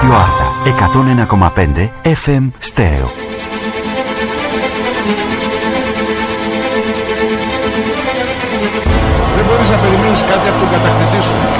Ράδιο Άρτα 101,5 FM Στέρεο. Δεν μπορείς να περιμένεις κάτι από τον κατακτητή σου.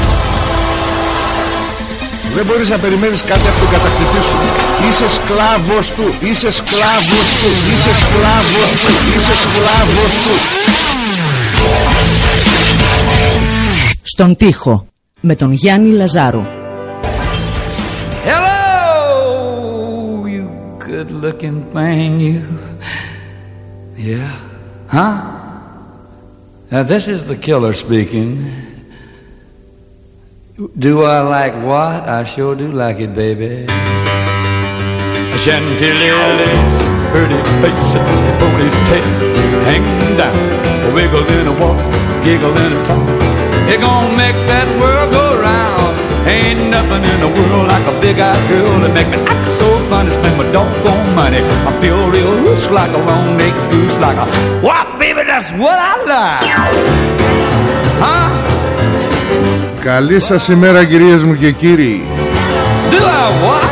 Δεν μπορείς να περιμένεις κάτι από τον κατακτητή σου. Είσαι σκλάβος του. Είσαι σκλάβος του. Είσαι σκλάβος του. Είσαι σκλάβος του. Στον τοίχο με τον Γιάννη Λαζάρου. Hello, you good looking thing, you. Yeah? Huh? Now, this is the killer speaking. Do I like what? I sure do like it, baby. Chantilly's pretty face and ponytail hanging down, A wiggle in a walk, giggle in a talk. It gonna make that world go round. Ain't nothing in the world like a big-eyed girl that make me act so funny. Spend my doggone money. I feel real loose like a long-necked goose, like a what, baby? That's what I like. Huh? Καλή σας ημέρα κυρίες μου και κύριοι. Do I what?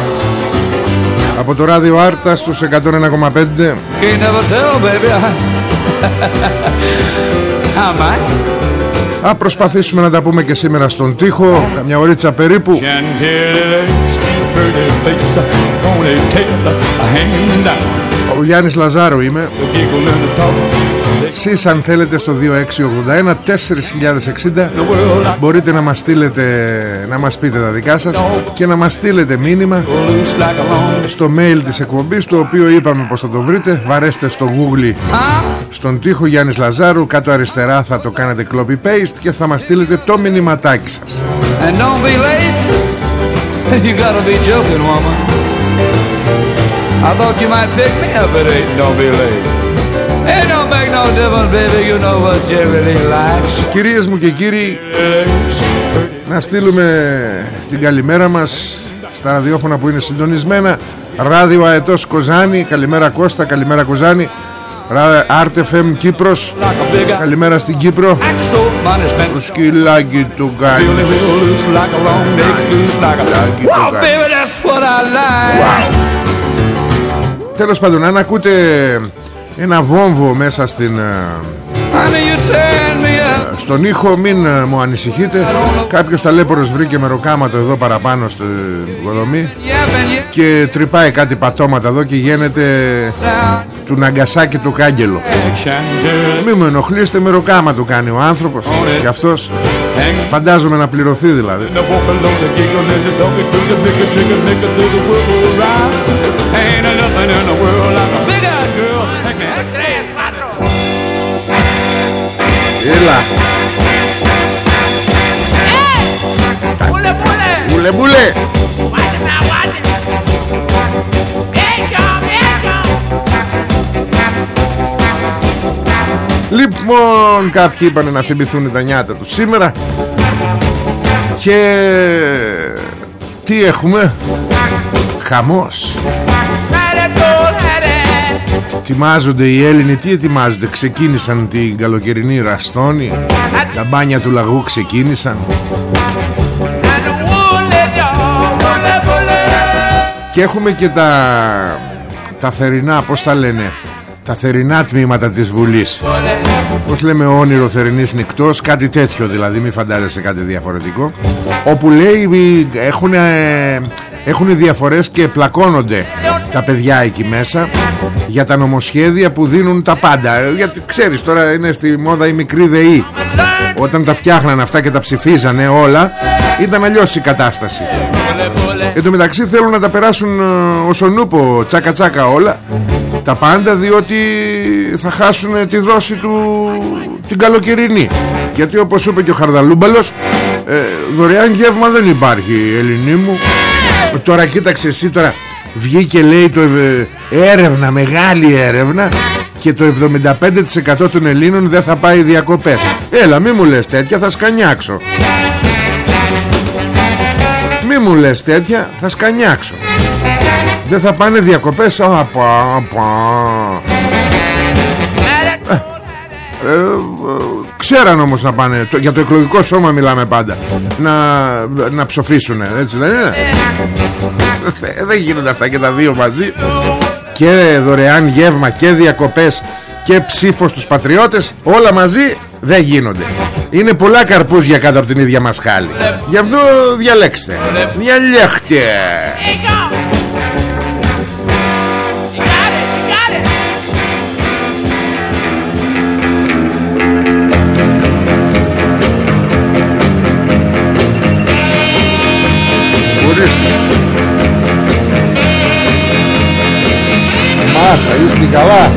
Από το ράδιο Άρτα στους 101,5 Can't never tell, baby. How am I? Θα προσπαθήσουμε να τα πούμε και σήμερα στον τοίχο Καμιά ωρίτσα περίπου Chantilly's pretty face, ponytail hanging down, Ο Γιάννης Λαζάρου είμαι giggle in the talk. Εσείς αν θέλετε στο 2681 4060 The world I Μπορείτε να μας στείλετε Να μας πείτε τα δικά σας Και να μας στείλετε μήνυμα loose like a long Στο mail της εκπομπής Το οποίο είπαμε πως θα το βρείτε Βαρέστε στο google Huh? Στον τοίχο Γιάννης Λαζάρου Κάτω αριστερά θα το κάνετε copy paste Και θα μας στείλετε το μηνυματάκι σας And don't be late. You gotta be joking, woman. I thought you might pick me up at eight. Don't be late. It don't make no difference, baby. You know what you really likes. Κυρίες μου και κύριοι Να στείλουμε την καλημέρα μας Στα ραδιόφωνα που είναι συντονισμένα Ράδιο Αετός Κοζάνη Καλημέρα Κώστα, καλημέρα Κοζάνη Άρτεφεμ Κύπρος Like a big eye. Καλημέρα στην Κύπρο Act so money spent. Το σκυλάκι του Feeling Τέλος πάντων αν ακούτε ένα βόμβο μέσα στην, ε, Honey, you turn me up. στον ήχο μην ε, μου ανησυχείτε Κάποιος ταλέπορος βρήκε μεροκάματο εδώ παραπάνω στην οικοδομή Yapping you και τρυπάει κάτι πατώματα εδώ και γίνεται down. του Ναγκασάκι του Κάγκελο Chantilly. Μη μου ενοχλείστε μεροκάμα του κάνει ο άνθρωπος και αυτός Hanging φαντάζομαι να πληρωθεί δηλαδή Λοιπόν, κάποιοι είπαν να θυμηθούν τα νιάτα τους σήμερα. Και τι έχουμε; Χαμός Let it go, let it! Ετοιμάζονται οι Έλληνοι Τι ετοιμάζονται Ξεκίνησαν την καλοκαιρινή ραστόνη; Τα μπάνια του λαγού ξεκίνησαν; And the wool let y'all, pule, pule! Και έχουμε και τα Τα θερινά Πώς τα λένε Τα θερινά τμήματα της Βουλής Πώς λέμε όνειρο θερινής νυχτός Κάτι τέτοιο δηλαδή Μην φαντάζεσαι κάτι διαφορετικό Όπου λέει έχουν, έχουν διαφορές και πλακώνονται τα παιδιά εκεί μέσα για τα νομοσχέδια που δίνουν τα πάντα. Ε, γιατί ξέρεις τώρα είναι στη μόδα η μικρή ΔΕΗ. Όταν τα φτιάχναν αυτά και τα ψηφίζανε όλα ήταν αλλιώς η κατάσταση. Εν τω μεταξύ θέλουν να τα περάσουν ε, ως ο νούπο τσάκα τσάκα όλα τα πάντα διότι θα χάσουν τη δόση του την καλοκαιρινή. Γιατί όπως είπε και ο Χαρδαλούμπαλος ε, δωρεάν γεύμα δεν υπάρχει Ελληνί μου τώρα κοίταξε εσύ τώρα βγήκε λέει το ε, έρευνα μεγάλη έρευνα και το 75% των Ελλήνων δεν θα πάει διακοπές. Έλα μη μου λες τέτοια θα σκανιάξω. Μη μου λες τέτοια θα σκανιάξω. Δεν θα πάνε διακοπές. Απα, απα. Ε, ε, ξέραν όμως να πάνε. Το- Για το εκλογικό σώμα μιλάμε πάντα. Να, να ψοφήσουν Έτσι δεν είναι; Ε, Δεν γίνονται αυτά και τα δύο μαζί. Και δωρεάν γεύμα Και διακοπές Και ψήφο στους πατριώτες Όλα μαζί δεν γίνονται. Είναι πολλά καρπούζια κάτω από την ίδια μας χάλη. Γι' αυτό διαλέξτε. Διαλέχτε Μάστα είστε καλά.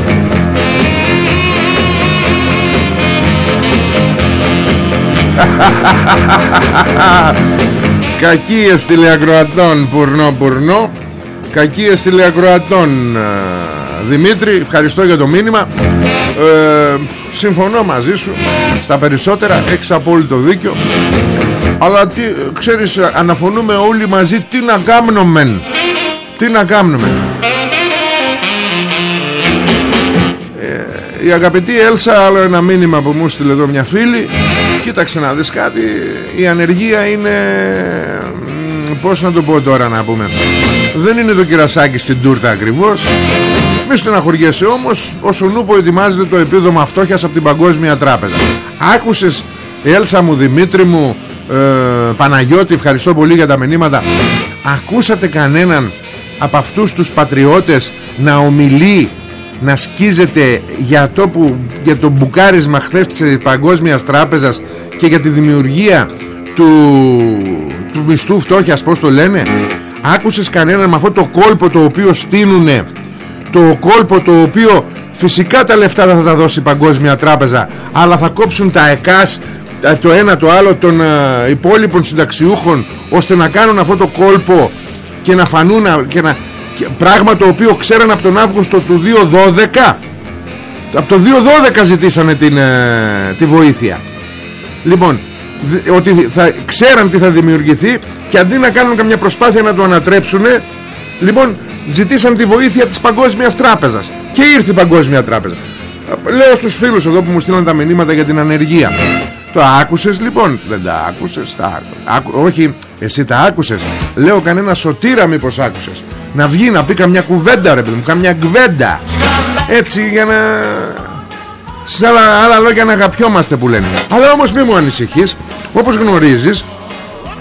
Κακίες τηλεακροατών Πουρνό πουρνό. Κακίες τηλεακροατών ε, Δημήτρη ευχαριστώ για το μήνυμα. Ε, Συμφωνώ μαζί σου Στα περισσότερα έχεις απόλυτο δίκιο. Αλλά τι, ξέρεις αναφωνούμε όλοι μαζί Τι να κάνουμε Τι να κάνουμε Η αγαπητή Έλσα Άλλο ένα μήνυμα που μου στείλε εδώ μια φίλη. Κοίταξε να δεις κάτι Η ανεργία είναι μ, Πώς να το πω τώρα να πούμε. Δεν είναι το κυρασάκι στην τούρτα ακριβώς. Μη στεναχωριέσαι όμως Όσο νούπο ετοιμάζεται το επίδομα φτώχειας Από την Παγκόσμια Τράπεζα. Άκουσες Έλσα μου Δημήτρη μου ε, Παναγιώτη ευχαριστώ πολύ για τα μηνύματα. Ακούσατε κανέναν Από αυτούς τους πατριώτες Να ομιλεί να σκίζεται για το, που, για το μπουκάρισμα χθες της Παγκόσμιας Τράπεζας και για τη δημιουργία του, του μισθού φτώχειας πως το λένε; Άκουσες κανέναν με αυτό το κόλπο το οποίο στείνουνε το κόλπο το οποίο φυσικά τα λεφτά δεν θα τα δώσει η Παγκόσμια Τράπεζα αλλά θα κόψουν τα ΕΚΑΣ τα- το ένα το άλλο των α, υπόλοιπων συνταξιούχων ώστε να κάνουν αυτό το κόλπο και να φανούν α, και να, και- πράγμα το οποίο ξέραν από τον Αύγουστο του 2012 από το 2012 ζητήσανε την, ε, τη βοήθεια. Λοιπόν δ- ότι θα ξέραν τι θα δημιουργηθεί και αντί να κάνουν καμιά προσπάθεια να το ανατρέψουν λοιπόν ζητήσαν τη βοήθεια της Παγκόσμιας Τράπεζας. Και ήρθε η Παγκόσμια Τράπεζα. Λέω στους φίλους εδώ που μου στείλαν τα μηνύματα για την ανεργία. Το άκουσες λοιπόν; Δεν τα άκουσες τα άκου... άκου- όχι εσύ τα άκουσες. Λέω κανένα σωτήρα μήπως άκουσες να βγει να πει καμιά κουβέντα ρε παιδί μου καμιά κουβέντα έτσι για να σε άλλα, άλλα λόγια να αγαπιόμαστε που λένε. Αλλά όμως μη μου ανησυχείς. Όπως γνωρίζεις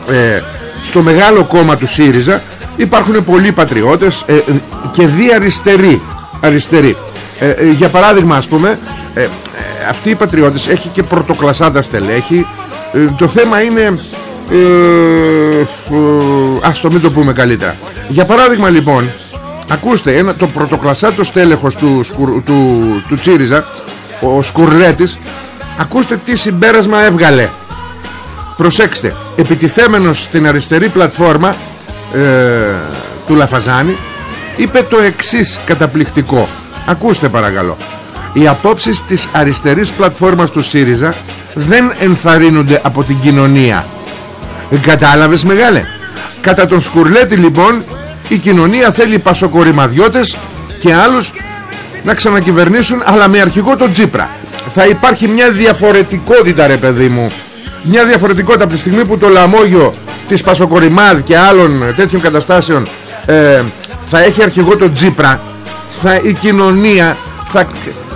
ε, Στο μεγάλο κόμμα του ΣΥΡΙΖΑ Υπάρχουν πολλοί πατριώτες ε, Και δι αριστεροί. Αριστεροί. Ε, ε, Για παράδειγμα ας πούμε ε, ε, Αυτοί οι πατριώτες Έχει και πρωτοκλασάτα στελέχη. Ε, Το θέμα είναι ε, ε, Ας το μην το πούμε καλύτερα Για παράδειγμα λοιπόν Ακούστε ένα, το πρωτοκλασάτος στέλεχος του, σκουρ- του, του Τσίριζα ο Σκουρλέτης ακούστε τι συμπέρασμα έβγαλε. Προσέξτε επιτιθέμενος στην αριστερή πλατφόρμα ε, του Λαφαζάνη είπε το εξής καταπληκτικό. Ακούστε παρακαλώ. Οι απόψεις της αριστερής πλατφόρμας του ΣΥΡΙΖΑ δεν ενθαρρύνονται από την κοινωνία. Ε, Κατάλαβες μεγάλε; Κατά τον Σκουρλέτη λοιπόν Η κοινωνία θέλει πασοκορημαδιώτες Και άλλους να ξανακυβερνήσουν Αλλά με αρχηγό τον Τζίπρα. Θα υπάρχει μια διαφορετικότητα ρε παιδί μου. Μια διαφορετικότητα Από τη στιγμή που το λαμόγιο Της Πασοκορημάδ και άλλων τέτοιων καταστάσεων ε, Θα έχει αρχηγό τον Τζίπρα θα, Η κοινωνία θα,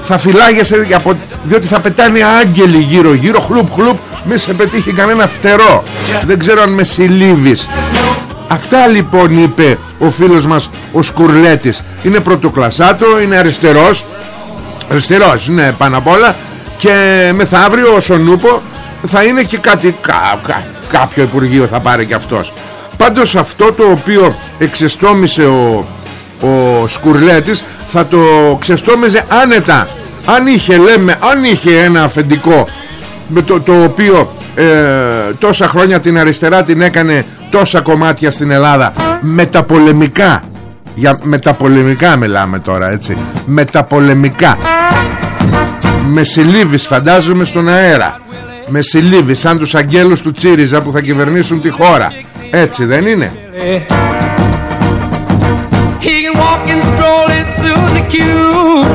θα φυλάγεσαι από, Διότι θα πετάνε άγγελοι γύρω γύρω Χλουπ χλουπ μη σε πετύχει κανένα φτερό. Δεν ξέρω αν με συλλήβεις Αυτά λοιπόν είπε ο φίλος μας ο Σκουρλέτης. Είναι πρωτοκλασάτο, είναι αριστερός. Αριστερός είναι πάνω απ' όλα. Και μεθαύριο ο Σονούπο θα είναι και κάτι κα, κα, Κάποιο υπουργείο θα πάρει και αυτός. Πάντως αυτό το οποίο εξεστόμησε ο, ο Σκουρλέτης Θα το ξεστόμιζε άνετα. Αν είχε λέμε, αν είχε ένα αφεντικό με το, το οποίο ε, τόσα χρόνια την αριστερά την έκανε τόσα κομμάτια στην Ελλάδα. Μεταπολεμικά για μεταπολεμικά μιλάμε τώρα έτσι. Μεταπολεμικά με συλλήβεις φαντάζομαι στον αέρα. Με συλλήβεις σαν τους αγγέλους του Τσίριζα που θα κυβερνήσουν τη χώρα. Έτσι δεν είναι; He can walk and stroll it through the queue.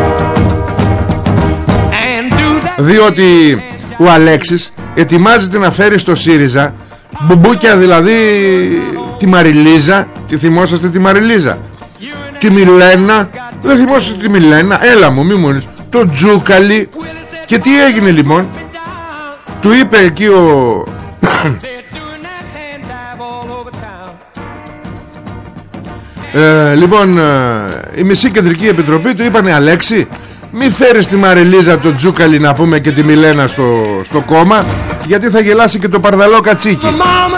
And do that. διότι ο Αλέξης ετοιμάζεται να φέρει στο ΣΥΡΙΖΑ μπουμπούκια δηλαδή τη Μαριλίζα τη θυμόσαστε τη Μαριλίζα τη Μιλένα δεν θυμόσαστε τη Μιλένα έλα μου μη μου λες. το Τζούκαλι και τι έγινε λοιπόν; Του είπε εκεί ο They're doing that hand jive all over town. ε, λοιπόν ε, η μισή κεντρική επιτροπή του είπανε Αλέξη μη φέρεις τη Μαριλίζα το Τζούκαλι να πούμε και τη Μιλένα στο, στο κόμμα γιατί θα γελάσει και το παρδαλό κατσίκι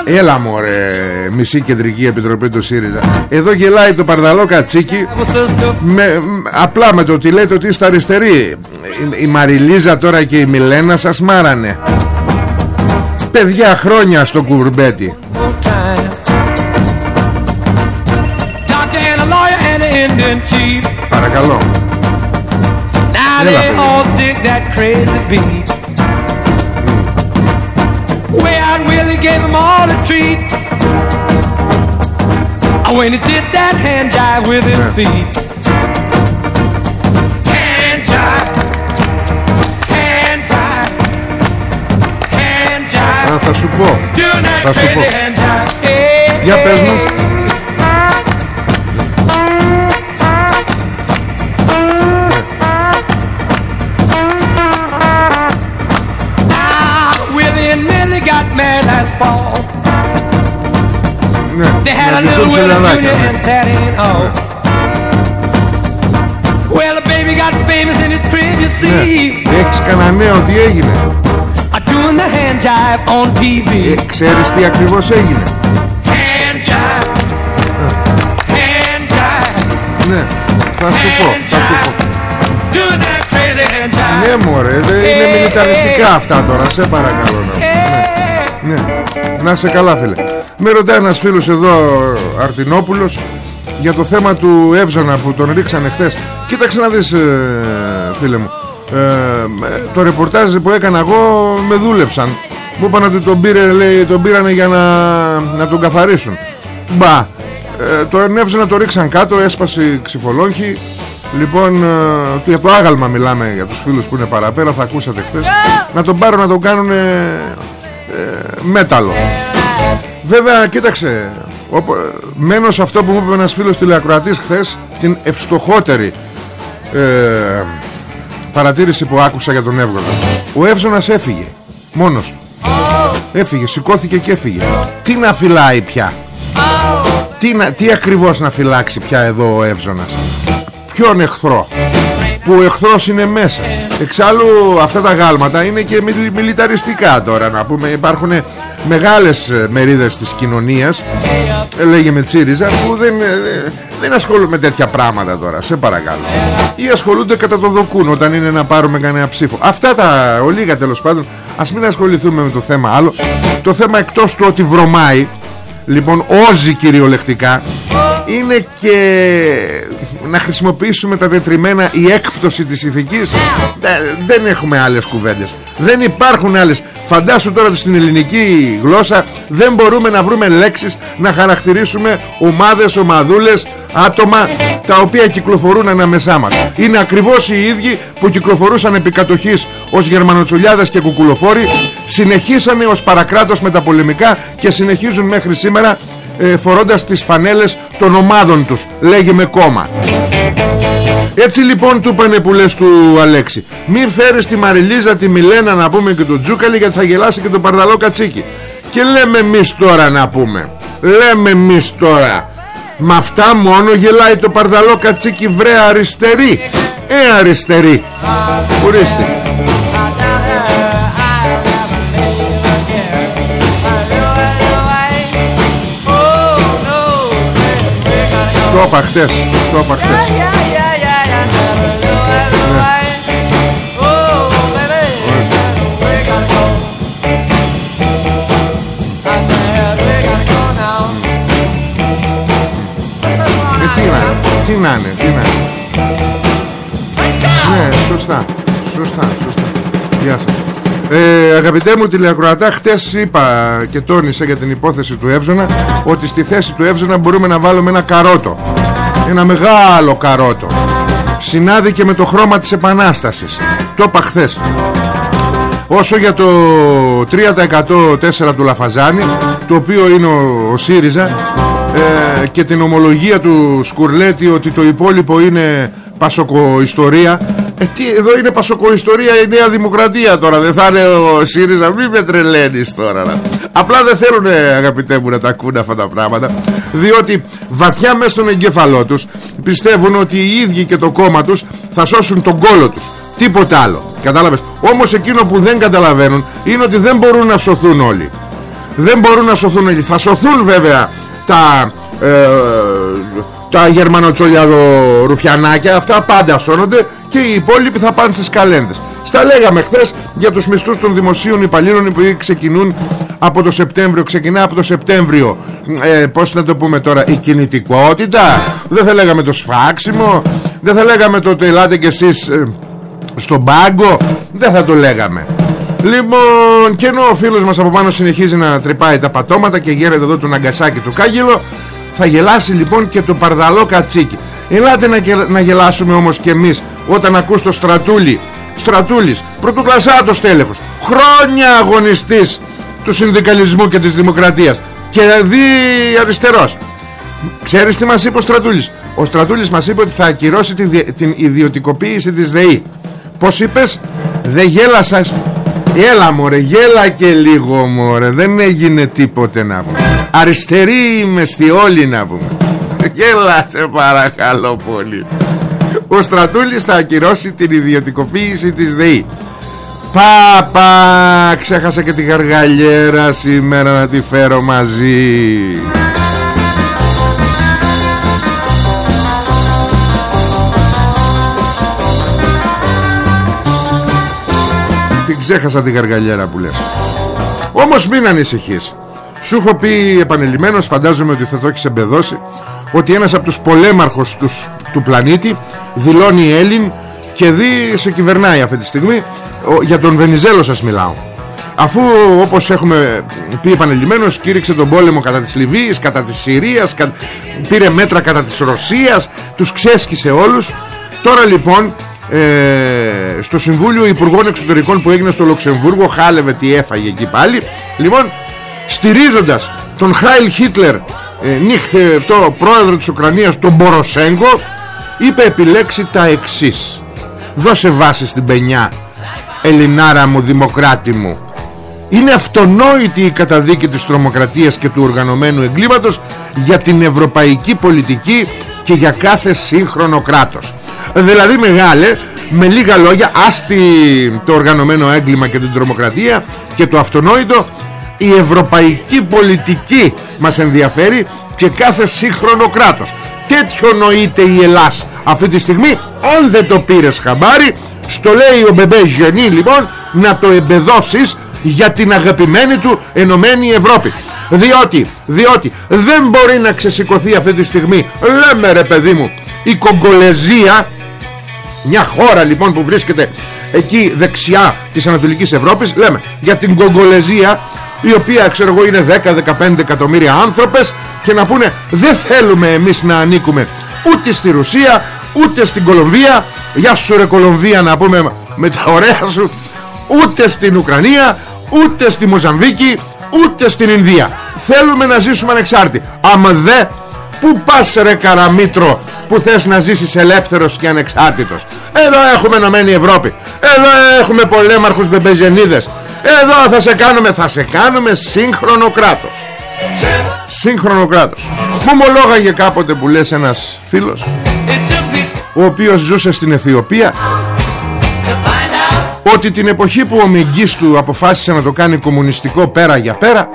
Έλα μωρέ μισή κεντρική επιτροπή του ΣΥΡΙΖΑ. Εδώ γελάει το παρδαλό κατσίκι Well, sister, με, μ, Απλά με το ότι λέτε ότι είστε αριστεροί. Η, η Μαριλίζα τώρα και η Μιλένα σας μάρανε. Παιδιά χρόνια στο κουρμπέτι full they baby. all dig that crazy beat. Way out Willie gave them all a treat. Oh, when he did that hand jive with his Yeah. feet. Hand jive. Hand jive. Hand jive. Α, Θα σου πω Doing that Θα σου πω. crazy hand jive. Hey, Για πες μου They had να a ζητούν little Willie τσελαδάκια, Jr. ναι. and that ain't all. Well, the baby got famous in his crib, you see. Ναι. Έχεις κανένα νέο τι έγινε Uh, doing the hand jive on TV. ε, Ξέρεις τι ακριβώς έγινε Hand jive. Hand jive. Ναι Θα σου πω Θα σου πω Doing that crazy hand jive. Ναι μωρέ δεν είναι μιλιταριστικά αυτά τώρα Σε παρακαλώ να Hey. Ναι. Να σε καλά φίλε. Με ρωτάει ένας φίλος εδώ Αρτινόπουλος Για το θέμα του Εύζωνα που τον ρίξανε χθες. Κοίταξε να δεις ε, φίλε μου. Ε, ε, Το ρεπορτάζ που έκανα εγώ Με δούλεψαν. Μου είπαν ότι τον, πήρε, λέει, τον πήρανε για να, να τον καθαρίσουν. Μπα. Ε, Το Εύζωνα το ρίξαν κάτω Έσπασε η ξυφολόγχη Λοιπόν, ε, για το άγαλμα μιλάμε για τους φίλους που είναι παραπέρα, θα ακούσατε χθες. Να τον πάρουν να τον κάνουν ε, μέταλλο. Βέβαια, κοίταξε, οπο- μένω σε αυτό που μου είπε ένας φίλος τηλεακροατής χθες, την ευστοχότερη ε, παρατήρηση που άκουσα για τον Εύγονα. Ο Εύζωνας έφυγε, μόνος του. Έφυγε, σηκώθηκε και έφυγε. Τι να φυλάει πια; Τι, να, τι ακριβώς να φυλάξει πια εδώ ο Εύζωνας; Ποιον εχθρό; Που ο εχθρός είναι μέσα εξάλλου αυτά τα γάλματα είναι και μιλ- μιλιταριστικά τώρα να πούμε. Υπάρχουν μεγάλες ε, μερίδες της κοινωνίας ε, λέγε με Τσίριζα που δεν, ε, δεν ασχολούνται με τέτοια πράγματα τώρα. Σε παρακαλώ. Ή ασχολούνται κατά το δοκούν όταν είναι να πάρουμε κανένα ψήφο. Αυτά τα ολίγα τέλος πάντων ας μην ασχοληθούμε με το θέμα άλλο. Το θέμα εκτός του ότι βρωμάει λοιπόν όζει κυριολεκτικά είναι και να χρησιμοποιήσουμε τα τετριμένα η έκπτωση της ηθικής. Δε- δεν έχουμε άλλες κουβέντες. Δεν υπάρχουν άλλες. Φαντάσου τώρα ότι στην ελληνική γλώσσα δεν μπορούμε να βρούμε λέξεις να χαρακτηρίσουμε ομάδες, ομαδούλες άτομα τα οποία κυκλοφορούν ανάμεσά μας. Είναι ακριβώς οι ίδιοι που κυκλοφορούσαν επί κατοχής ως γερμανοτσουλιάδες και κουκουλοφόροι συνεχίσανε ως παρακράτος μεταπολεμικά και συνεχίζουν μέχρι σήμερα ε, φορώντας τις φανέλες των ομάδων τους λέγε με κόμμα. Έτσι λοιπόν του είπανε που λες του Αλέξη Μην φέρεις τη Μαριλίζα, τη Μιλένα να πούμε και τον Τζούκαλη Γιατί θα γελάσει και το Παρδαλό Κατσίκι Και λέμε εμείς τώρα να πούμε λέμε εμείς τώρα με αυτά μόνο γελάει το παρδαλό κατσίκι βρε αριστερή Ε αριστερή. Ορίστε Το είπα χτες Το είπα χτες Ε, τι να είναι, τι να είναι, τι να είναι. Ναι, σωστά, σωστά, σωστά. Γεια σας. Ε, αγαπητέ μου τηλεακροατά, χτες είπα και τόνισα για την υπόθεση του Εύζωνα ότι στη θέση του Εύζωνα μπορούμε να βάλουμε ένα καρότο. Ένα μεγάλο καρότο. Συνάδει και με το χρώμα της Επανάστασης. Το είπα χθες. Όσο για το 3% 4 του Λαφαζάνη Το οποίο είναι ο, ο ΣΥΡΙΖΑ ε, Και την ομολογία του Σκουρλέτη Ότι το υπόλοιπο είναι Πασοκοϊστορία ε, τι, εδώ είναι πασοκοϊστορία η Νέα Δημοκρατία τώρα. Δεν θα είναι ο ΣΥΡΙΖΑ. Μην με τρελαίνεις τώρα να. Απλά δεν θέλουν αγαπητέ μου να τα ακούνε αυτά τα πράγματα. Διότι βαθιά μέσα στον εγκέφαλό τους Πιστεύουν ότι οι ίδιοι και το κόμμα τους Θα σώσουν τον κόλο τους. Τίποτα άλλο. Κατάλαβες; Όμως εκείνο που δεν καταλαβαίνουν Είναι ότι δεν μπορούν να σωθούν όλοι. Δεν μπορούν να σωθούν όλοι. Θα σωθούν βέβαια τα ε, Τα γερμανοτσολιαδο ρουφιανάκια Αυτά πάντα σώνονται Και οι υπόλοιποι θα πάνε στις καλένδες. Στα λέγαμε χθες για τους μισθούς των δημοσίων υπαλλήλων Που ξεκινούν από το Σεπτέμβριο Ξεκινά από το Σεπτέμβριο. Ε, Πώς να το πούμε τώρα Η κινητικότητα. Δεν θα λέγαμε το σφάξιμο Δεν θα λέγαμε το ότι ελάτε κι εσείς ε, στον πάγκο. Δεν θα το λέγαμε. Λοιπόν και ενώ ο φίλος μας από πάνω συνεχίζει να τρυπάει τα πατώματα και γέρεται εδώ το ναγκασάκι του Κάγελο θα γελάσει λοιπόν και το παρδαλό κατσίκι. Ελάτε να, να γελάσουμε όμως και εμείς όταν ακούς το Στρατούλη Στρατούλης, πρωτοκλασσάτος τέλεχος Χρόνια αγωνιστής του συνδικαλισμού και της δημοκρατίας Και δι αριστερός. Ξέρεις τι μας είπε ο Στρατούλης; Ο Στρατούλης μας είπε ότι θα ακυρώσει την, την ιδιωτικοποίηση της ΔΕΗ. Πως είπες; Δεν γέλασας Έλα μωρέ γέλα και λίγο μωρέ Δεν έγινε τίποτε να πούμε Αριστερή είμαι στη όλη να πούμε. Γέλα σε παρακαλώ πολύ. Ο Στρατούλης θα ακυρώσει την ιδιωτικοποίηση της ΔΕΗ. Παπα Ξέχασα και τη γαργαλιέρα σήμερα να τη φέρω μαζί. Ξέχασα τη γαργαλιέρα που λες. Όμως μην ανησυχείς Σου έχω πει επανελειμμένος Φαντάζομαι ότι θα το έχεις εμπεδώσει Ότι ένας από τους πολέμαρχους τους, του πλανήτη Δηλώνει Έλλην Και δει σε κυβερνάει αυτή τη στιγμή. Για τον Βενιζέλο σας μιλάω. Αφού όπως έχουμε πει επανελειμμένος Κήρυξε τον πόλεμο κατά της Λιβύης Κατά της Συρίας κα... Πήρε μέτρα κατά της Ρωσίας Τους ξέσκησε όλους. Τώρα λοιπόν ε, στο Συμβούλιο Υπουργών Εξωτερικών που έγινε στο Λουξεμβούργο χάλευε τι έφαγε εκεί πάλι. Λοιπόν στηρίζοντας τον Χάιλ Χίτλερ ε, νυχ, ε, αυτό, πρόεδρο της Ουκρανίας τον Μποροσέγκο είπε επιλέξει τα εξής. Δώσε βάση στην πενιά Ελληνάρα μου δημοκράτη μου είναι αυτονόητη η καταδίκη της τρομοκρατίας και του οργανωμένου εγκλήματος για την ευρωπαϊκή πολιτική και για κάθε σύγχρονο κράτος. Δηλαδή μεγάλε με λίγα λόγια άστι το οργανωμένο έγκλημα και την τρομοκρατία και το αυτονόητο η ευρωπαϊκή πολιτική μας ενδιαφέρει και κάθε σύγχρονο κράτος. Τέτοιο νοείται η Ελλάς. Αυτή τη στιγμή αν δεν το πήρες χαμπάρι στο λέει ο Μπεμπέ Γενή λοιπόν να το εμπεδώσεις για την αγαπημένη του Ενωμένη Ευρώπη. Διότι, διότι δεν μπορεί να ξεσηκωθεί αυτή τη στιγμή. Λέμε ρε παιδί μου η Κογκολεζία μια χώρα λοιπόν που βρίσκεται εκεί δεξιά της Ανατολικής Ευρώπης λέμε για την Κογκολεζία η οποία ξέρω εγώ είναι 10-15 εκατομμύρια άνθρωπες και να πούνε δεν θέλουμε εμείς να ανήκουμε ούτε στη Ρουσία ούτε στην Κολομβία. Γεια σου ρε Κολομβία να πούμε με τα ωραία σου. Ούτε στην Ουκρανία ούτε στη Μοζαμβίκη ούτε στην Ινδία. Θέλουμε να ζήσουμε ανεξάρτητοι. Άμα δε Πού πας ρε καραμίτρο που θες να ζήσεις ελεύθερος και ανεξάρτητος; Εδώ έχουμε Ενωμένη Ευρώπη. Εδώ έχουμε πολέμαρχους μπεμπεζενίδες Εδώ θα σε κάνουμε Θα σε κάνουμε σύγχρονο κράτος. Σύγχρονο κράτος. Μου ομολόγαγε κάποτε που λες ένας φίλος Ο οποίος ζούσε στην Αιθιοπία Ότι την εποχή που ο Μεγκίστου αποφάσισε να το κάνει κομμουνιστικό πέρα για πέρα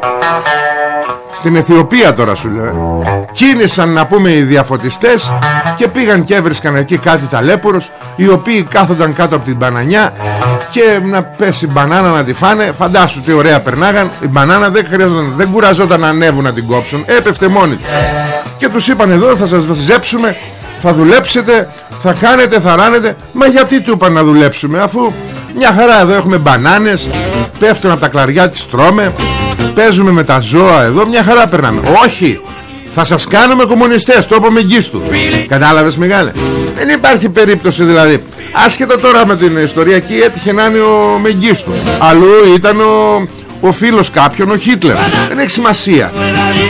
Στην Αιθιοπία τώρα σου λέω Κίνησαν να πούμε οι διαφωτιστές Και πήγαν και έβρισκαν εκεί κάτι ταλέπουρος Οι οποίοι κάθονταν κάτω από την μπανανιά Και να πέσει μπανάνα να τη φάνε. Φαντάσου τι ωραία περνάγαν. Η μπανάνα δεν, χρειαζόταν, δεν κουραζόταν να ανέβουν να την κόψουν. Έπεφτε μόνη της. Και τους είπαν εδώ θα σας ζέψουμε Θα δουλέψετε Θα κάνετε θα ράνετε. Μα γιατί του είπαν να δουλέψουμε Αφού μια χαρά εδώ έχουμε μπανάνες Πέφτουν από τα κλαριά τις τρώμε Παίζουμε με τα ζώα εδώ Μια χαρά περνάμε. Όχι θα σας κάνουμε κομμουνιστές Το είπε Μεγκίστου Κατάλαβες μεγάλε Δεν υπάρχει περίπτωση δηλαδή. Άσχετα τώρα με την ιστορία Εκεί έτυχε να είναι ο Μεγκίστου Αλλού ήταν ο, ο φίλος κάποιον Ο Χίτλερ. Δεν έχει σημασία.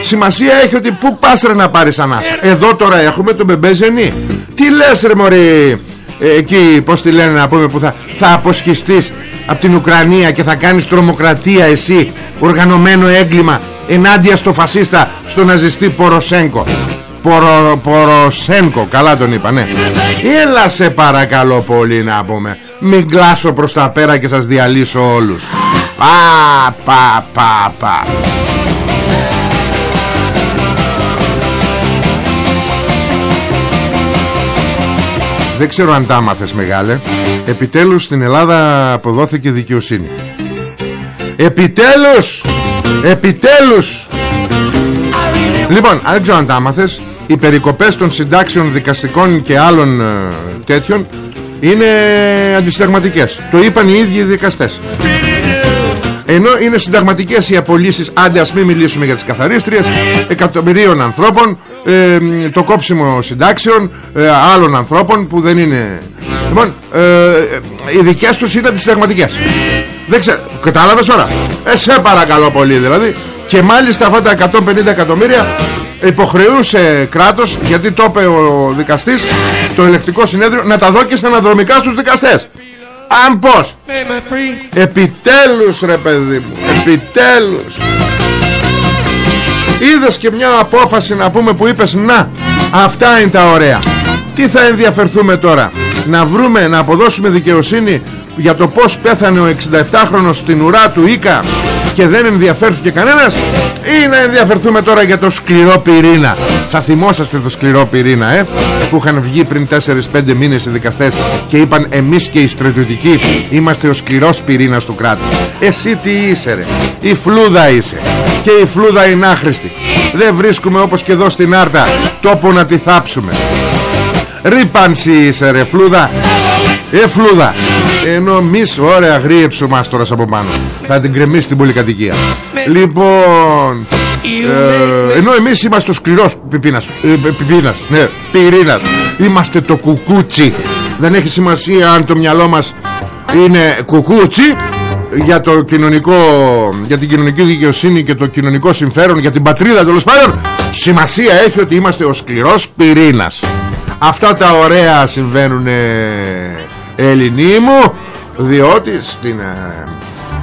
Σημασία έχει ότι πού πας ρε να πάρεις ανάσα. Εδώ τώρα έχουμε τον Μπεμπέζενή Τι λες ρε μωρή; ε, εκεί πως τη λένε να πούμε που θα, θα αποσχιστείς από την Ουκρανία και θα κάνεις τρομοκρατία εσύ οργανωμένο έγκλημα ενάντια στο φασίστα στο ναζιστή Ποροσέγκο. Πορο, Ποροσένκο καλά τον είπα ναι. Έλα σε παρακαλώ πολύ να πούμε Μην κλάσω προς τα πέρα και σας διαλύσω όλους. Πα πα πα πα Δεν ξέρω αν τα μάθες μεγάλε. Επιτέλους στην Ελλάδα αποδόθηκε δικαιοσύνη. Επιτέλους! Επιτέλους! Λοιπόν, αν δεν ξέρω αν τα άμαθες. Οι περικοπές των συντάξεων δικαστικών και άλλων ε, τέτοιων Είναι αντισυνταγματικές. Το είπαν οι ίδιοι οι δικαστές. Ενώ είναι συνταγματικές οι απολύσεις Άντε ας μην μιλήσουμε για τις καθαρίστριες Εκατομμυρίων ανθρώπων ε, Το κόψιμο συντάξεων ε, Άλλων ανθρώπων που δεν είναι. Λοιπόν ε, Οι δικές τους είναι αντισυνταγματικές Δεν ξέρω Κατάλαβες τώρα; Ε σε παρακαλώ πολύ δηλαδή. Και μάλιστα αυτά τα 150 εκατομμύρια Υποχρεούσε κράτος Γιατί το είπε ο δικαστής Το ελεκτικό συνέδριο Να τα δώσει αναδρομικά στους δικαστές. Αν πως Επιτέλους ρε παιδί μου Επιτέλους Είδες και μια απόφαση να πούμε που είπες Να αυτά είναι τα ωραία Τι θα ενδιαφερθούμε τώρα Να βρούμε να αποδώσουμε δικαιοσύνη Για το πως πέθανε ο 67χρονος στην ουρά του Ίκα Και δεν ενδιαφέρθηκε κανένας Ή να ενδιαφερθούμε τώρα για το σκληρό πυρήνα Θα θυμόσαστε το σκληρό πυρήνα ε που είχαν βγει πριν 4-5 μήνες οι δικαστές και είπαν εμείς και οι στρατιωτικοί είμαστε ο σκληρός πυρήνας του κράτους εσύ τι είσαι ρε η φλούδα είσαι και η φλούδα είναι άχρηστη. Δεν βρίσκουμε όπως και εδώ στην Άρτα τόπο να τη θάψουμε. Ρήπανση είσαι ρε φλούδα. Ε φλούδα. Ενώ εμείς ωραία γρίεψου μάστορας από πάνω. Θα την κρεμίσει την πολυκατοικία. Λοιπόν ε, Ενώ εμείς είμαστε ο σκληρός πιπίνας, ε, πιπίνας Ναι πυρήνας. Είμαστε το κουκούτσι. Δεν έχει σημασία αν το μυαλό μας Είναι κουκούτσι για, το κοινωνικό, για την κοινωνική δικαιοσύνη και το κοινωνικό συμφέρον για την πατρίδα τέλος πάντων. Σημασία έχει ότι είμαστε ο σκληρός πυρήνας. Αυτά τα ωραία συμβαίνουν Ελληνί μου διότι στην, ε,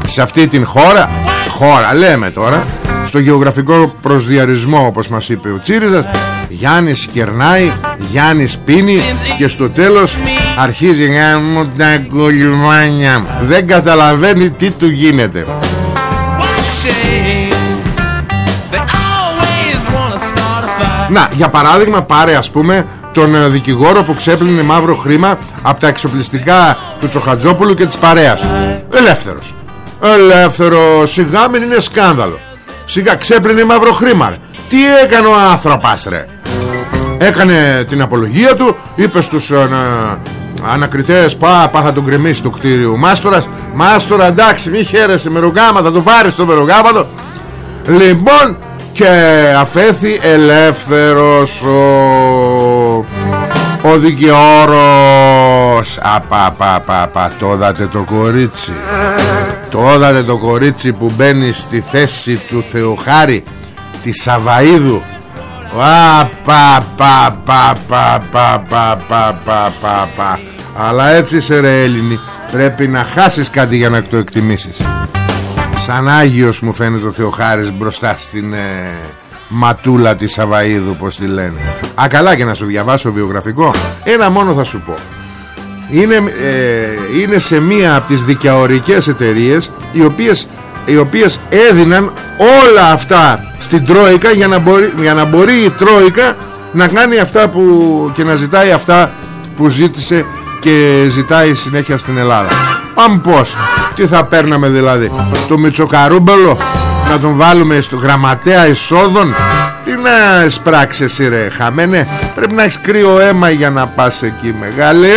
σε αυτή την χώρα χώρα λέμε τώρα στο γεωγραφικό προσδιαρισμό όπως μας είπε ο Τσίριζας Γιάννης κερνάει Γιάννης πίνει και στο τέλος αρχίζει να μου τα κολυμάνια δεν καταλαβαίνει τι του γίνεται Να, για παράδειγμα πάρε ας πούμε τον ε, δικηγόρο που ξέπλυνε μαύρο χρήμα από τα εξοπλιστικά του Τσοχατζόπουλου και της παρέας του. Ελεύθερος. Ελεύθερος σιγά μην είναι σκάνδαλο. Σιγά ξέπλυνε μαύρο χρήμα. Τι έκανε ο άνθρωπος ρε; Έκανε την απολογία του, είπε στους ανα, ε, ανακριτές πά, πά θα τον κρεμίσει το κτίριο. Μάστορας, μάστορα εντάξει μη χαίρεσαι με θα το πάρεις το μερογάματο. Λοιπόν και αφέθη ελεύθερος ο, ο δικαιόρος απα το δατε το κορίτσι το δατε το κορίτσι που μπαίνει στη θέση του Θεοχάρη τη Σαβαΐδου πα πα πα πα πα πα πα πα πα πα. Αλλά έτσι σε ρε Έλληνη πρέπει να χάσεις κάτι για να το εκτιμήσεις. Σαν Άγιος μου φαίνεται ο Θεοχάρης μπροστά στην ε, Ματούλα της Σαβαΐδου πως τη λένε. Α καλά και να σου διαβάσω βιογραφικό. Ένα μόνο θα σου πω είναι, ε, είναι σε μία από τις δικαιωρικές εταιρείες οι οποίες, οι οποίες έδιναν όλα αυτά στην Τρόικα για να, μπορεί, για να μπορεί η Τρόικα να κάνει αυτά που και να ζητάει αυτά που ζήτησε και ζητάει συνέχεια στην Ελλάδα. Αν πως Τι θα παίρναμε δηλαδή Το Μητσοκαρούμπελο Να τον βάλουμε στο γραμματέα εισόδων Τι να σπράξεις εσύ ρε χαμένε. Πρέπει να έχεις κρύο αίμα για να πας εκεί μεγάλη.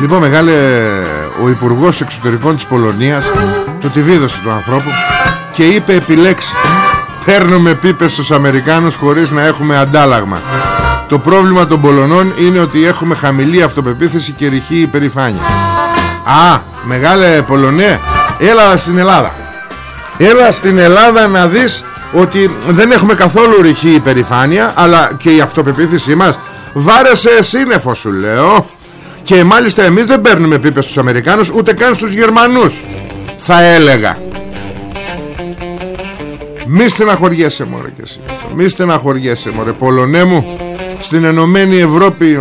Λοιπόν μεγάλε ο Υπουργός Εξωτερικών της Πολωνίας το τη βίδωσε του ανθρώπου και είπε επιλέξει. Παίρνουμε πίπες στους Αμερικάνους χωρίς να έχουμε αντάλλαγμα το πρόβλημα των Πολωνών είναι ότι έχουμε χαμηλή αυτοπεποίθηση και ρηχή υπερηφάνεια. Α, μεγάλε Πολωνέ Έλα στην Ελλάδα. Έλα στην Ελλάδα να δεις ότι δεν έχουμε καθόλου ρηχή υπερηφάνεια αλλά και η αυτοπεποίθησή μας βάρεσε σύννεφο σου λέω. Και μάλιστα εμείς δεν παίρνουμε πίπες στους Αμερικάνους Ούτε καν στους Γερμανούς Θα έλεγα. Μη στεναχωριέσαι μωρέ και εσύ. Μη στεναχωριέσαι μωρέ Πολωνέ μου Στην Ενωμένη Ευρώπη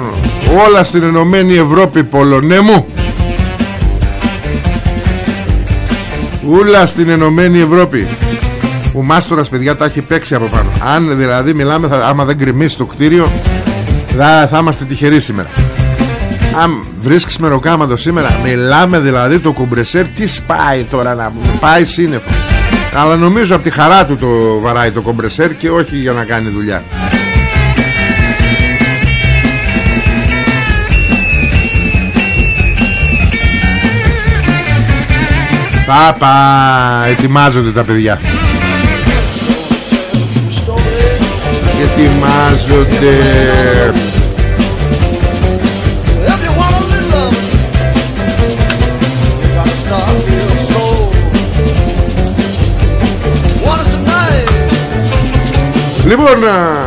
Όλα στην Ενωμένη Ευρώπη Πολωνέ μου. Ούλα στην Ενωμένη Ευρώπη. Ο Μάστορας παιδιά τα έχει παίξει από πάνω. Αν δηλαδή μιλάμε θα, Άμα δεν κρυμίσει το κτίριο θα, θα είμαστε τυχεροί σήμερα. Αν βρίσκεις μεροκάματο σήμερα Μιλάμε δηλαδή το κομπρεσέρ Τι σπάει τώρα να πάει σύννεφο. Αλλά νομίζω από τη χαρά του το βαράει το κομπρεσέρ Και όχι για να κάνει δουλειά Πάπα Ετοιμάζονται τα παιδιά. Ετοιμάζονται. Λοιπόν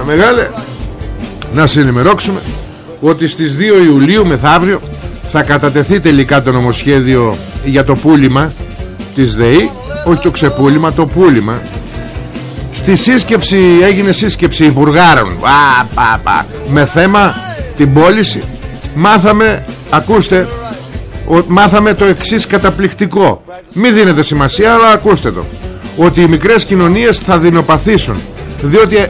μεγάλε Να συνημερώσουμε Ότι στις 2 Ιουλίου μεθαύριο Θα κατατεθεί τελικά το νομοσχέδιο Για το πούλημα Της ΔΕΗ Όχι το ξεπούλημα το πούλημα. Στη σύσκεψη έγινε σύσκεψη υπουργάρων. Α, πα, πα, Με θέμα την πώληση. Μάθαμε Ακούστε Μάθαμε το εξής καταπληκτικό. Μην δίνετε σημασία αλλά ακούστε το. Ότι οι μικρές κοινωνίες θα δεινοπαθήσουν. Διότι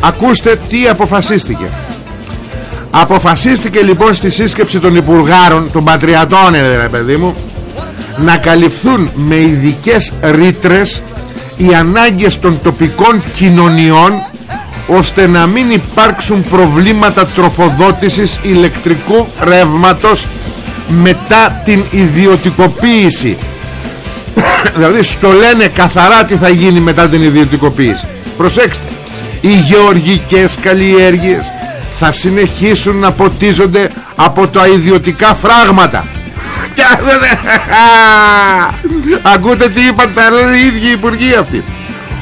ακούστε τι αποφασίστηκε. Αποφασίστηκε λοιπόν στη σύσκεψη των υπουργάρων των πατριατών ρε παιδί μου να καλυφθούν με ειδικές ρήτρες οι ανάγκες των τοπικών κοινωνιών ώστε να μην υπάρξουν προβλήματα τροφοδότησης ηλεκτρικού ρεύματος μετά την ιδιωτικοποίηση. Δηλαδή στο λένε καθαρά τι θα γίνει μετά την ιδιωτικοποίηση. Προσέξτε οι γεωργικές καλλιέργειες θα συνεχίσουν να ποτίζονται από τα ιδιωτικά φράγματα ακούτε τι είπαν τα λένε οι ίδιοι υπουργοί αυτοί.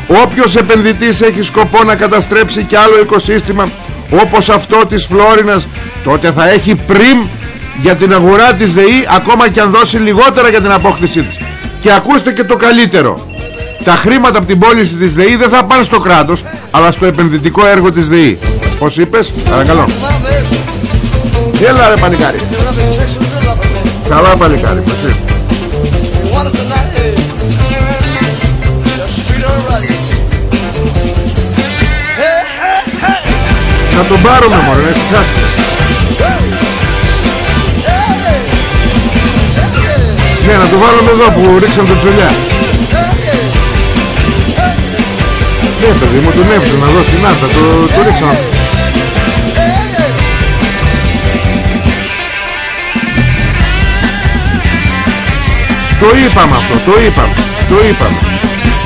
Όποιος επενδυτής έχει σκοπό να καταστρέψει και άλλο οικοσύστημα όπως αυτό της Φλόρινας τότε θα έχει πριμ για την αγορά της ΔΕΗ ακόμα και αν δώσει λιγότερα για την απόκτησή της. Και ακούστε και το καλύτερο. Τα χρήματα από την πώληση της ΔΕΗ δεν θα πάνε στο κράτος αλλά στο επενδυτικό έργο της ΔΕΗ. Πως είπες; Παρακαλώ. Έλα ρε πανικάρι καλά πανικάρι πως Να τον πάρουμε μωρέ να ησυχάσουμε Ναι να το βάλουμε εδώ που ρίξαν το τσολιά Ναι παιδί μου τον έβρισα να δώσει την άρτα Το, το ρίξα Το είπαμε αυτό Το είπαμε Το είπαμε.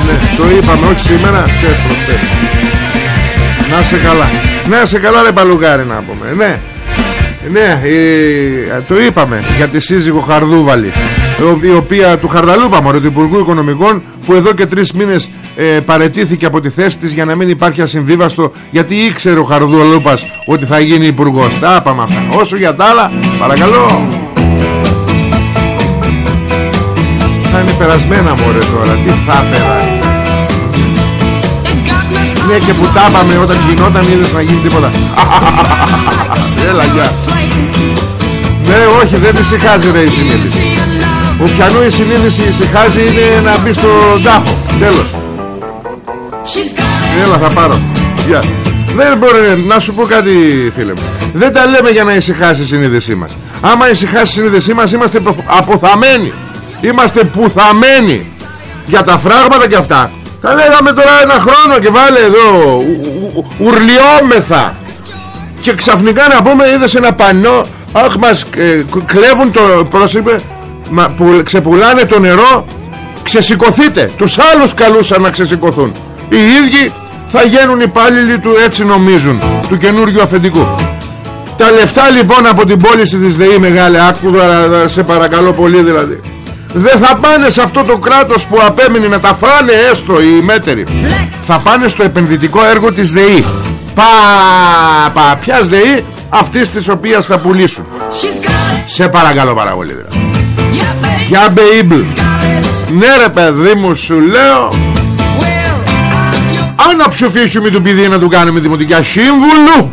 Ναι το είπαμε όχι σήμερα Χθες προχθές. Να σε καλά Να σε καλά ρε παλουκάρι να πούμε. Ναι Ναι, η- το είπαμε για τη σύζυγο Χαρδούβαλη ο- η οποία του Χαρδαλούπα μωρέ, του Υπουργού Οικονομικών που εδώ και τρεις μήνες ε, παρετήθηκε από τη θέση της για να μην υπάρχει ασυμβίβαστο γιατί ήξερε ο Χαρδαλούπας ότι θα γίνει υπουργός. Τα είπαμε αυτά. Όσο για τα άλλα παρακαλώ θα είναι περασμένα μωρέ τώρα. Τι θα πέρα ναι και που τα είπαμε όταν γινόταν είδες να γίνει τίποτα. Έλα γεια. Ναι όχι δεν ησυχάζει ρε η συνείδηση. Ο πιανού η συνείδηση ησυχάζει είναι να μπει στον τάφο. Τέλος. Έλα θα πάρω. Γεια. Δεν μπορεί να σου πω κάτι φίλε μου. Δεν τα λέμε για να ησυχάσει η συνείδησή μας. Άμα ησυχάσει η συνείδησή μας Είμαστε πο- αποθαμένοι Είμαστε πουθαμένοι Για τα φράγματα και αυτά. Τα λέγαμε τώρα ένα χρόνο και βάλε εδώ ου- ου- Ουρλιόμεθα. Και ξαφνικά να πούμε είδες ένα πανό Αχ μας ε, κ- κλέβουν το πρόσωπε μα, που ξεπουλάνε το νερό Ξεσηκωθείτε. Τους άλλους καλούσαν να ξεσηκωθούν. Οι ίδιοι θα γίνουν υπάλληλοι του έτσι νομίζουν Του καινούργιου αφεντικού. Τα λεφτά λοιπόν από την πώληση της ΔΕΗ μεγάλη Άκου τώρα, σε παρακαλώ πολύ δηλαδή δεν θα πάνε σε αυτό το κράτος που απέμεινε να τα φάνε έστω οι μέτεροι. Θα πάνε στο επενδυτικό έργο της ΔΕΗ. Πα, πα, ποιας ΔΕΗ; Αυτής της οποίας θα πουλήσουν. Σε παρακαλώ πάρα πολύ δηλαδή Για μπέιμπλ Ναι ρε παιδί μου σου λέω. Αν να ψηφίσουμε του παιδί να του κάνουμε δημοτικά σύμβουλου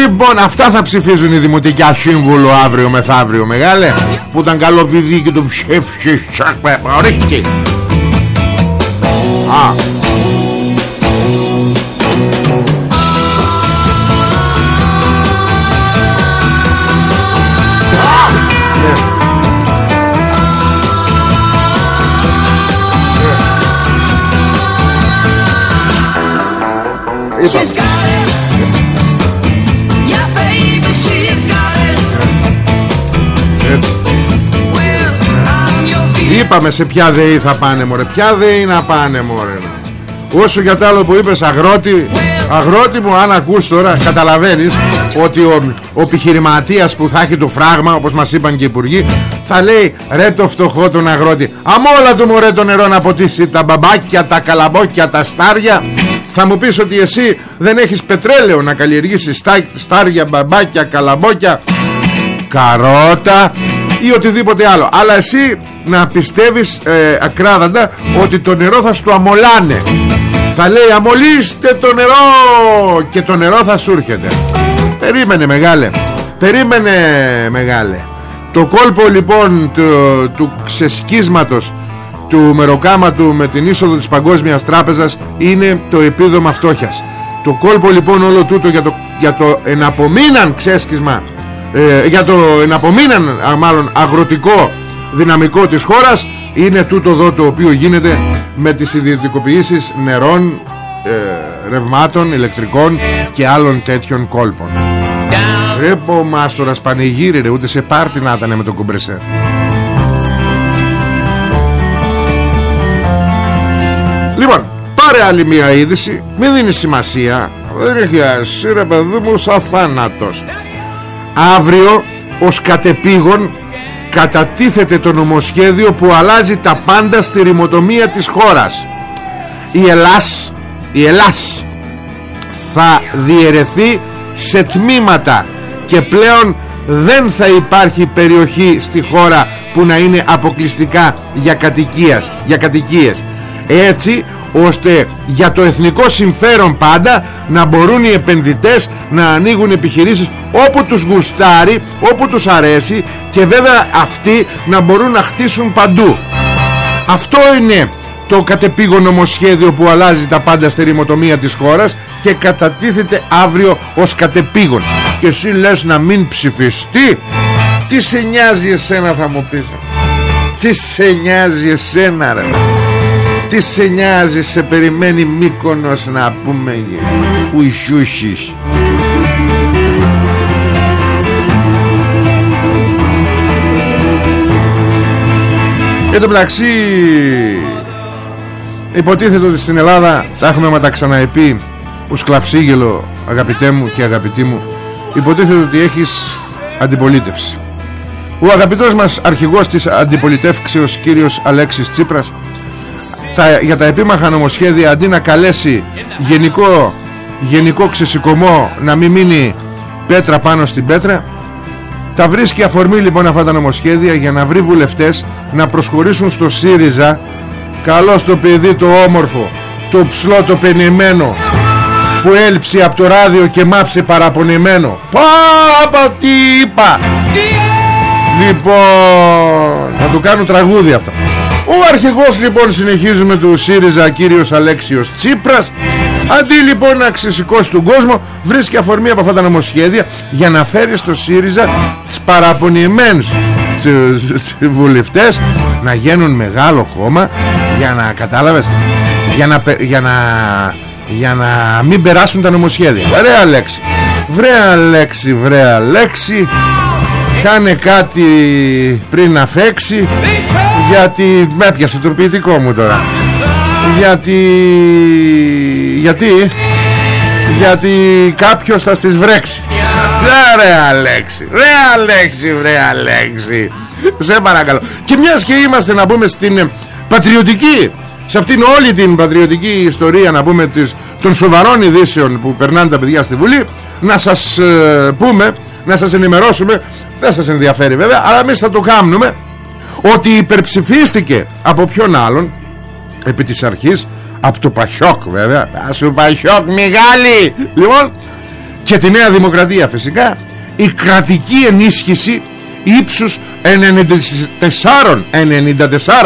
Λοιπόν αυτά θα ψηφίζουν οι δημοτικά σύμβουλο αύριο μεθαύριο μεγάλε Που ήταν καλό παιδί και το ψήφισε τσακ ορίστε Α Είπα. Είπαμε σε ποια ΔΕΗ θα πάνε μωρέ. Ποια ΔΕΗ να πάνε μωρέ. Όσο για το άλλο που είπες αγρότη Αγρότη μου αν ακούς τώρα Καταλαβαίνεις ότι ο, ο επιχειρηματίας που θα έχει το φράγμα Όπως μας είπαν και οι υπουργοί Θα λέει ρε το φτωχό τον αγρότη Αμόλα του μωρέ το νερό να ποτίσει Τα μπαμπάκια, τα καλαμπόκια, τα στάρια Θα μου πεις ότι εσύ δεν έχεις πετρέλαιο Να καλλιεργήσεις στά, στάρια, μπαμπάκια, καλαμπόκια Καρότα ή οτιδήποτε άλλο. Αλλά εσύ να πιστεύεις ε, ακράδαντα ότι το νερό θα σου αμολάνε. Θα λέει αμολύστε το νερό! Και το νερό θα σου έρχεται. Περίμενε μεγάλε. Περίμενε μεγάλε. Το κόλπο λοιπόν του, του ξεσκίσματος του μεροκάματου με την είσοδο της Παγκόσμιας Τράπεζας είναι το επίδομα φτώχειας. Το κόλπο λοιπόν όλο τούτο για το, για το εναπομείναν ξέσκισμα ε, για το εναπομείναν α, μάλλον αγροτικό δυναμικό της χώρας είναι τούτο εδώ το οποίο γίνεται με τις ιδιωτικοποιήσεις νερών ε, ρευμάτων, ηλεκτρικών και άλλων τέτοιων κόλπων. Ρε πω μάστορας πανηγύρι ρε ούτε σε πάρτι να ήταν με το κουμπρεσέρ Λοιπόν, πάρε άλλη μια είδηση Μην δίνεις σημασία. Δεν έχει asi ρε παιδί μου σαν θάνατος Αύριο ως κατεπήγον κατατίθεται το νομοσχέδιο που αλλάζει τα πάντα στη ρημοτομία της χώρας. Η Ελλάς, η Ελλάς θα διαιρεθεί σε τμήματα και πλέον δεν θα υπάρχει περιοχή στη χώρα που να είναι αποκλειστικά για κατοικίες, για κατοικίες. Έτσι ώστε για το εθνικό συμφέρον πάντα να μπορούν οι επενδυτές να ανοίγουν επιχειρήσεις όπου τους γουστάρει, όπου τους αρέσει και βέβαια αυτοί να μπορούν να χτίσουν παντού. Αυτό είναι το κατεπήγον νομοσχέδιο που αλλάζει τα πάντα στη ρημοτομία της χώρας και κατατίθεται αύριο ως κατεπήγον. Και εσύ λες να μην ψηφιστεί; Τι σε νοιάζει εσένα θα μου πεις. Τι σε νοιάζει εσένα ρε. Τι σε νοιάζει σε περιμένει Μύκονος να πούμε που ισούσεις. Εν τω μεταξύ υποτίθεται ότι στην Ελλάδα τα έχουμε μεταξαναεπεί ως κλαυσίγελο αγαπητέ μου και αγαπητή μου υποτίθεται ότι έχεις αντιπολίτευση ο αγαπητός μας αρχηγός της αντιπολιτεύξεως κύριος Αλέξης Τσίπρας τα, για τα επίμαχα νομοσχέδια αντί να καλέσει γενικό, γενικό ξεσηκωμό να μην μείνει πέτρα πάνω στην πέτρα τα βρίσκει αφορμή λοιπόν αυτά τα νομοσχέδια για να βρει βουλευτές να προσχωρήσουν στο ΣΥΡΙΖΑ. Καλό το παιδί το όμορφο το ψλό το πενημένο που έλειψε από το ράδιο και μάψε παραπονημένο Πάπα τι είπα. Λοιπόν Θα του κάνουν τραγούδι αυτά Ο αρχηγός λοιπόν συνεχίζουμε του ΣΥΡΙΖΑ Κύριος Αλέξιος Τσίπρας. Αντί λοιπόν να ξεσηκώσει τον κόσμο Βρίσκει αφορμή από αυτά τα νομοσχέδια Για να φέρει στο ΣΥΡΙΖΑ Τις παραπονημένους βουλευτές Να γίνουν μεγάλο κόμμα. Για να κατάλαβες για να, για να, για να μην περάσουν τα νομοσχέδια. Βρε Αλέξη Βρε Αλέξη Βρε Αλέξη. Κάνε κάτι πριν να φέξει Γιατί με έπιασε το ποιητικό μου τώρα. Γιατί Γιατί Γιατί κάποιος θα στις βρέξει. Ρε Αλέξη Ρε Αλέξη Ρε Αλέξη. Σε παρακαλώ. Και μιας και είμαστε να πούμε στην πατριωτική σε αυτήν όλη την πατριωτική ιστορία να πούμε της, των σοβαρών ειδήσεων που περνάνε τα παιδιά στη Βουλή να σας ε, πούμε, να σας ενημερώσουμε. Δεν σας ενδιαφέρει βέβαια αλλά εμείς θα το κάνουμε ότι υπερψηφίστηκε από ποιον άλλον επί της αρχής από το Πασόκ βέβαια. Σου Πασόκ μεγάλη λοιπόν και τη Νέα Δημοκρατία φυσικά η κρατική ενίσχυση ύψους 94,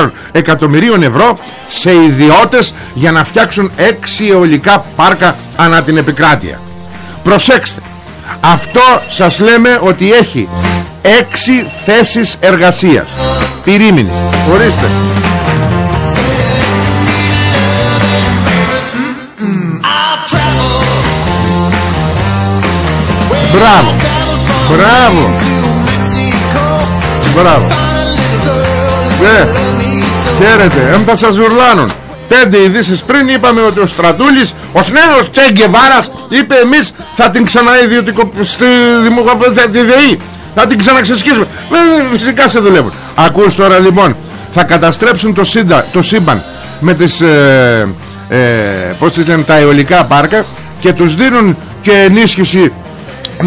94 εκατομμυρίων ευρώ σε ιδιώτες για να φτιάξουν 6 αιωλικά πάρκα ανά την επικράτεια. Προσέξτε αυτό σας λέμε ότι έχει 6 θέσεις εργασίας πυρήμινη ορίστε. Μπράβο. Μπράβο. Μπράβο. Ναι. Χαίρετε. Εμ θα σας ζουρλάνουν. Πέντε ειδήσεις πριν είπαμε ότι ο Στρατούλης Ο νέος Τσέγκεβάρας Είπε εμείς θα την ξαναειδιωτικο... Στη δημοκρατία τη ΔΕΗ Θα την ξαναξεσκίσουμε ε, Φυσικά σε δουλεύουν. Ακούς τώρα λοιπόν Θα καταστρέψουν το, σύντα, το σύμπαν Με τις ε, ε, Πώς τις λένε τα αιωλικά πάρκα Και τους δίνουν και ενίσχυση 94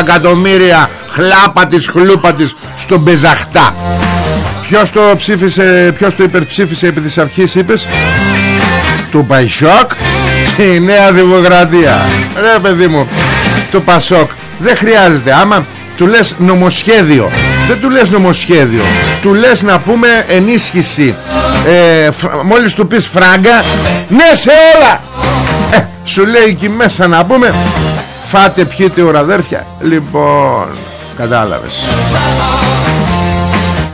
εκατομμύρια χλάπα της χλούπα της στον Πεζαχτά. Ποιος το ψήφισε Ποιος το υπερψήφισε επί της αρχής είπες; Του Παϊσόκ. Η Νέα Δημοκρατία. Ρε παιδί μου Το Πασόκ. Δεν χρειάζεται. Άμα του λες νομοσχέδιο. Δεν του λες νομοσχέδιο. Του λες να πούμε ενίσχυση. Ε, Μόλις του πεις φράγκα Ναι σε όλα. Ε, Σου λέει εκεί μέσα να πούμε Φάτε πιείτε οραδέρφια Λοιπόν Κατάλαβες.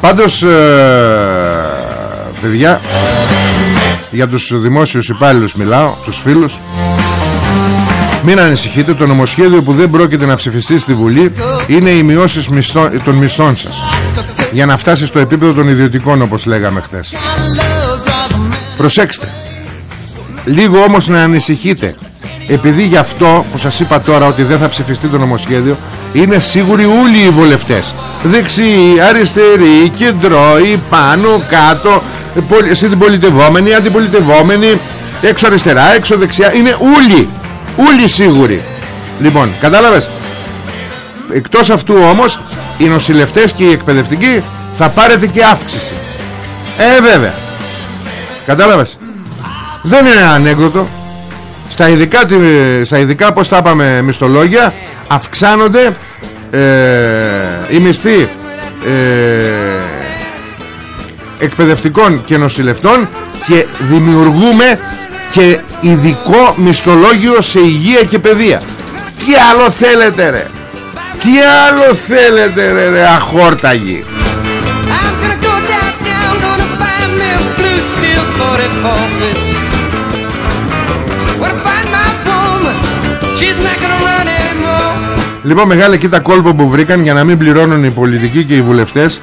Πάντως ε, Παιδιά Για τους δημόσιους υπάλληλους μιλάω Τους φίλους μην ανησυχείτε, το νομοσχέδιο που δεν πρόκειται να ψηφιστεί στη Βουλή είναι οι μειώσεις των μισθών σας. Για να φτάσει στο επίπεδο των ιδιωτικών όπως λέγαμε χθες. Προσέξτε, λίγο όμως να ανησυχείτε. Επειδή γι' αυτό που σας είπα τώρα ότι δεν θα ψηφιστεί το νομοσχέδιο είναι σίγουροι όλοι οι βολευτές δεξιοί, αριστεροί, κεντρώοι, πάνω, κάτω συντηπολιτευόμενοι, αντιπολιτευόμενοι έξω αριστερά, έξω δεξιά είναι όλοι, όλοι σίγουροι. Λοιπόν, κατάλαβες; Εκτός αυτού όμως οι νοσηλευτές και οι εκπαιδευτικοί θα πάρετε και αύξηση. Ε βέβαια. Κατάλαβες; Δεν είναι ανέκδοτο. Στα ειδικά, στα ειδικά πως τα είπαμε μισθολόγια αυξάνονται ε, οι μισθοί ε, εκπαιδευτικών και νοσηλευτών και δημιουργούμε και ειδικό μισθολόγιο σε υγεία και παιδεία τι άλλο θέλετε ρε; Τι άλλο θέλετε ρε, ρε αχόρταγοι Λοιπόν μεγάλη κοίτα κόλπο που βρήκαν για να μην πληρώνουν οι πολιτικοί και οι βουλευτές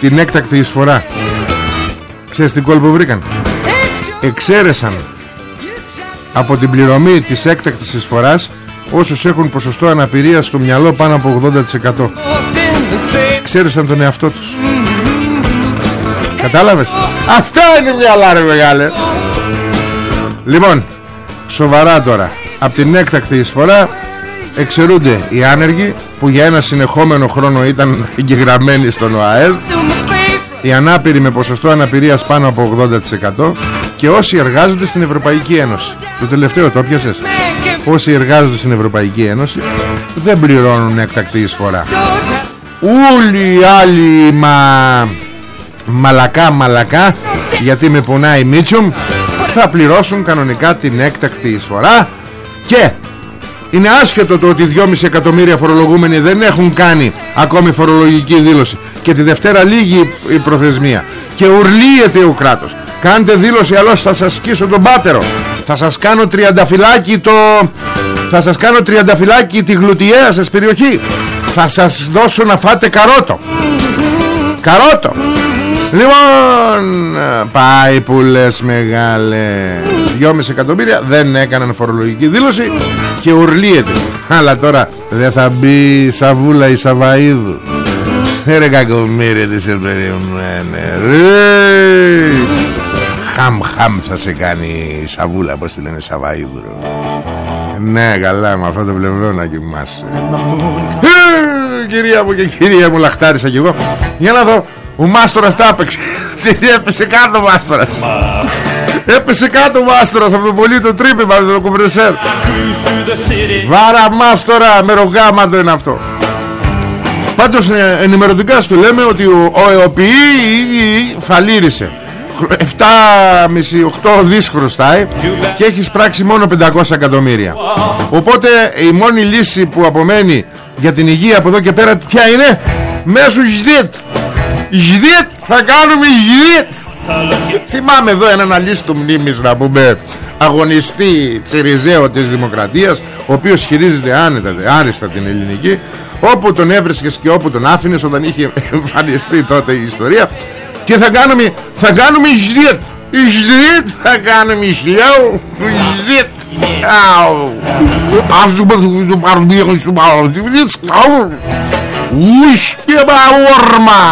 την έκτακτη εισφορά. Ξέρεις τι κόλπο βρήκαν; Εξαίρεσαν από την πληρωμή της έκτακτης εισφοράς όσους έχουν ποσοστό αναπηρίας στο μυαλό πάνω από 80% Ξέρεις αν τον εαυτό τους. Κατάλαβες; Αυτά είναι μυαλά ρε μεγάλε. Λοιπόν Σοβαρά τώρα. Από την έκτακτη εισφορά Εξαιρούνται οι άνεργοι Που για ένα συνεχόμενο χρόνο ήταν εγγεγραμμένοι στον ΟΑΕΛ Οι ανάπηροι με ποσοστό αναπηρίας πάνω από 80% Και όσοι εργάζονται στην Ευρωπαϊκή Ένωση. Το τελευταίο το πιασες Όσοι εργάζονται στην Ευρωπαϊκή Ένωση Δεν πληρώνουν έκτακτη εισφορά. Όλοι οι άλλοι μα... Μαλακά μαλακά Γιατί με πονάει Μίτσουμ Θα πληρώσουν κανονικά την έκτακτη εισφορά Και είναι άσχετο το ότι 2,5 εκατομμύρια φορολογούμενοι δεν έχουν κάνει ακόμη φορολογική δήλωση. Και τη Δευτέρα λίγη η προθεσμία. Και ουρλίεται ο κράτος Κάντε δήλωση αλλιώς θα σας σκίσω τον πάτερο. Θα σας κάνω τριανταφυλάκι το... Θα σας κάνω τριανταφυλάκι τη γλουτιαία σας περιοχή. Θα σας δώσω να φάτε καρότο. Καρότο. Λοιπόν Πάει που λες μεγάλε. 2,5 εκατομμύρια δεν έκαναν φορολογική δήλωση Και ουρλίεται. Αλλά τώρα δεν θα μπει Σαβούλα η Σαβαΐδου. Ρε κακομύρια τι σε περιμένε Ρε Χαμ χαμ θα σε κάνει η Σαβούλα Πώς τη λένε Σαβαΐδου Ναι καλά με αυτό το πλευρό να κοιμάσαι ε, Κυρία μου και κυρία μου λαχτάρισα κι εγώ Για να δω ο Μάστορας τα έπαιξε Τι έπεσε κάτω ο Μάστορας Έπεσε κάτω ο Μάστορας Από το πολύ το τρύπημα με το κουβρεσέρ Βάρα Μάστορα Με ρογάμα είναι αυτό Πάντως ε, ενημερωτικά σου λέμε Ότι ο, ο ΕΟΠΗ Φαλήρισε 7,5-8 δις χρωστάει Και έχει σπράξει μόνο 500 εκατομμύρια. Οπότε η μόνη λύση που απομένει Για την υγεία από εδώ και πέρα Ποια είναι; Μέσω ЖΔΙΤ Γδίτ θα κάνουμε γδίτ Θυμάμαι εδώ έναν αλίστο μνήμης να πούμε Αγωνιστή τσιριζέο της Δημοκρατίας Ο οποίος χειρίζεται άνετα, άριστα την ελληνική Όπου τον έβρισκες και όπου τον άφηνες Όταν είχε εμφανιστεί τότε η ιστορία Και θα κάνουμε Θα κάνουμε γδίτ Γδίτ θα κάνουμε γλιάου Γδίτ Αυτό που το πάρουμε στο Ουσπιμα όρμα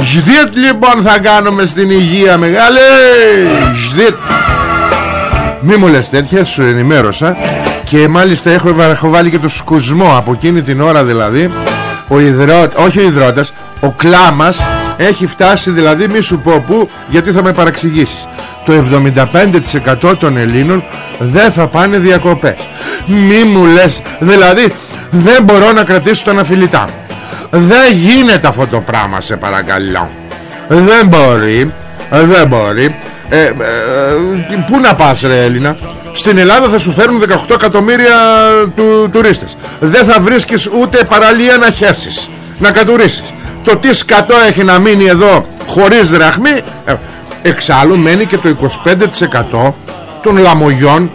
Ζδίτ λοιπόν θα κάνουμε στην υγεία μεγάλε Ζδίτ Μη μου λες τέτοια σου ενημέρωσα. Και μάλιστα έχω, έχω βάλει και το σκουσμό. Από εκείνη την ώρα δηλαδή ο υδρότα, Όχι ο υδρότας Ο κλάμας έχει φτάσει δηλαδή μη σου πω που Γιατί θα με παραξηγήσεις. Το 75% των Ελλήνων Δεν θα πάνε διακοπές. Μη μου λες Δηλαδή δεν μπορώ να κρατήσω τα αναφιλητά δεν γίνεται αυτό το πράγμα σε παρακαλώ. Δεν μπορεί δεν μπορεί. Ε, ε, Πού να πας ρε Έλληνα; Στην Ελλάδα θα σου φέρουν 18 εκατομμύρια του, τουρίστες. Δεν θα βρίσκεις ούτε παραλία να χέσεις Να κατουρίσεις Το τι σκατό έχει να μείνει εδώ Χωρίς δραχμή ε, Εξάλλου μένει και το 25% Των λαμογιών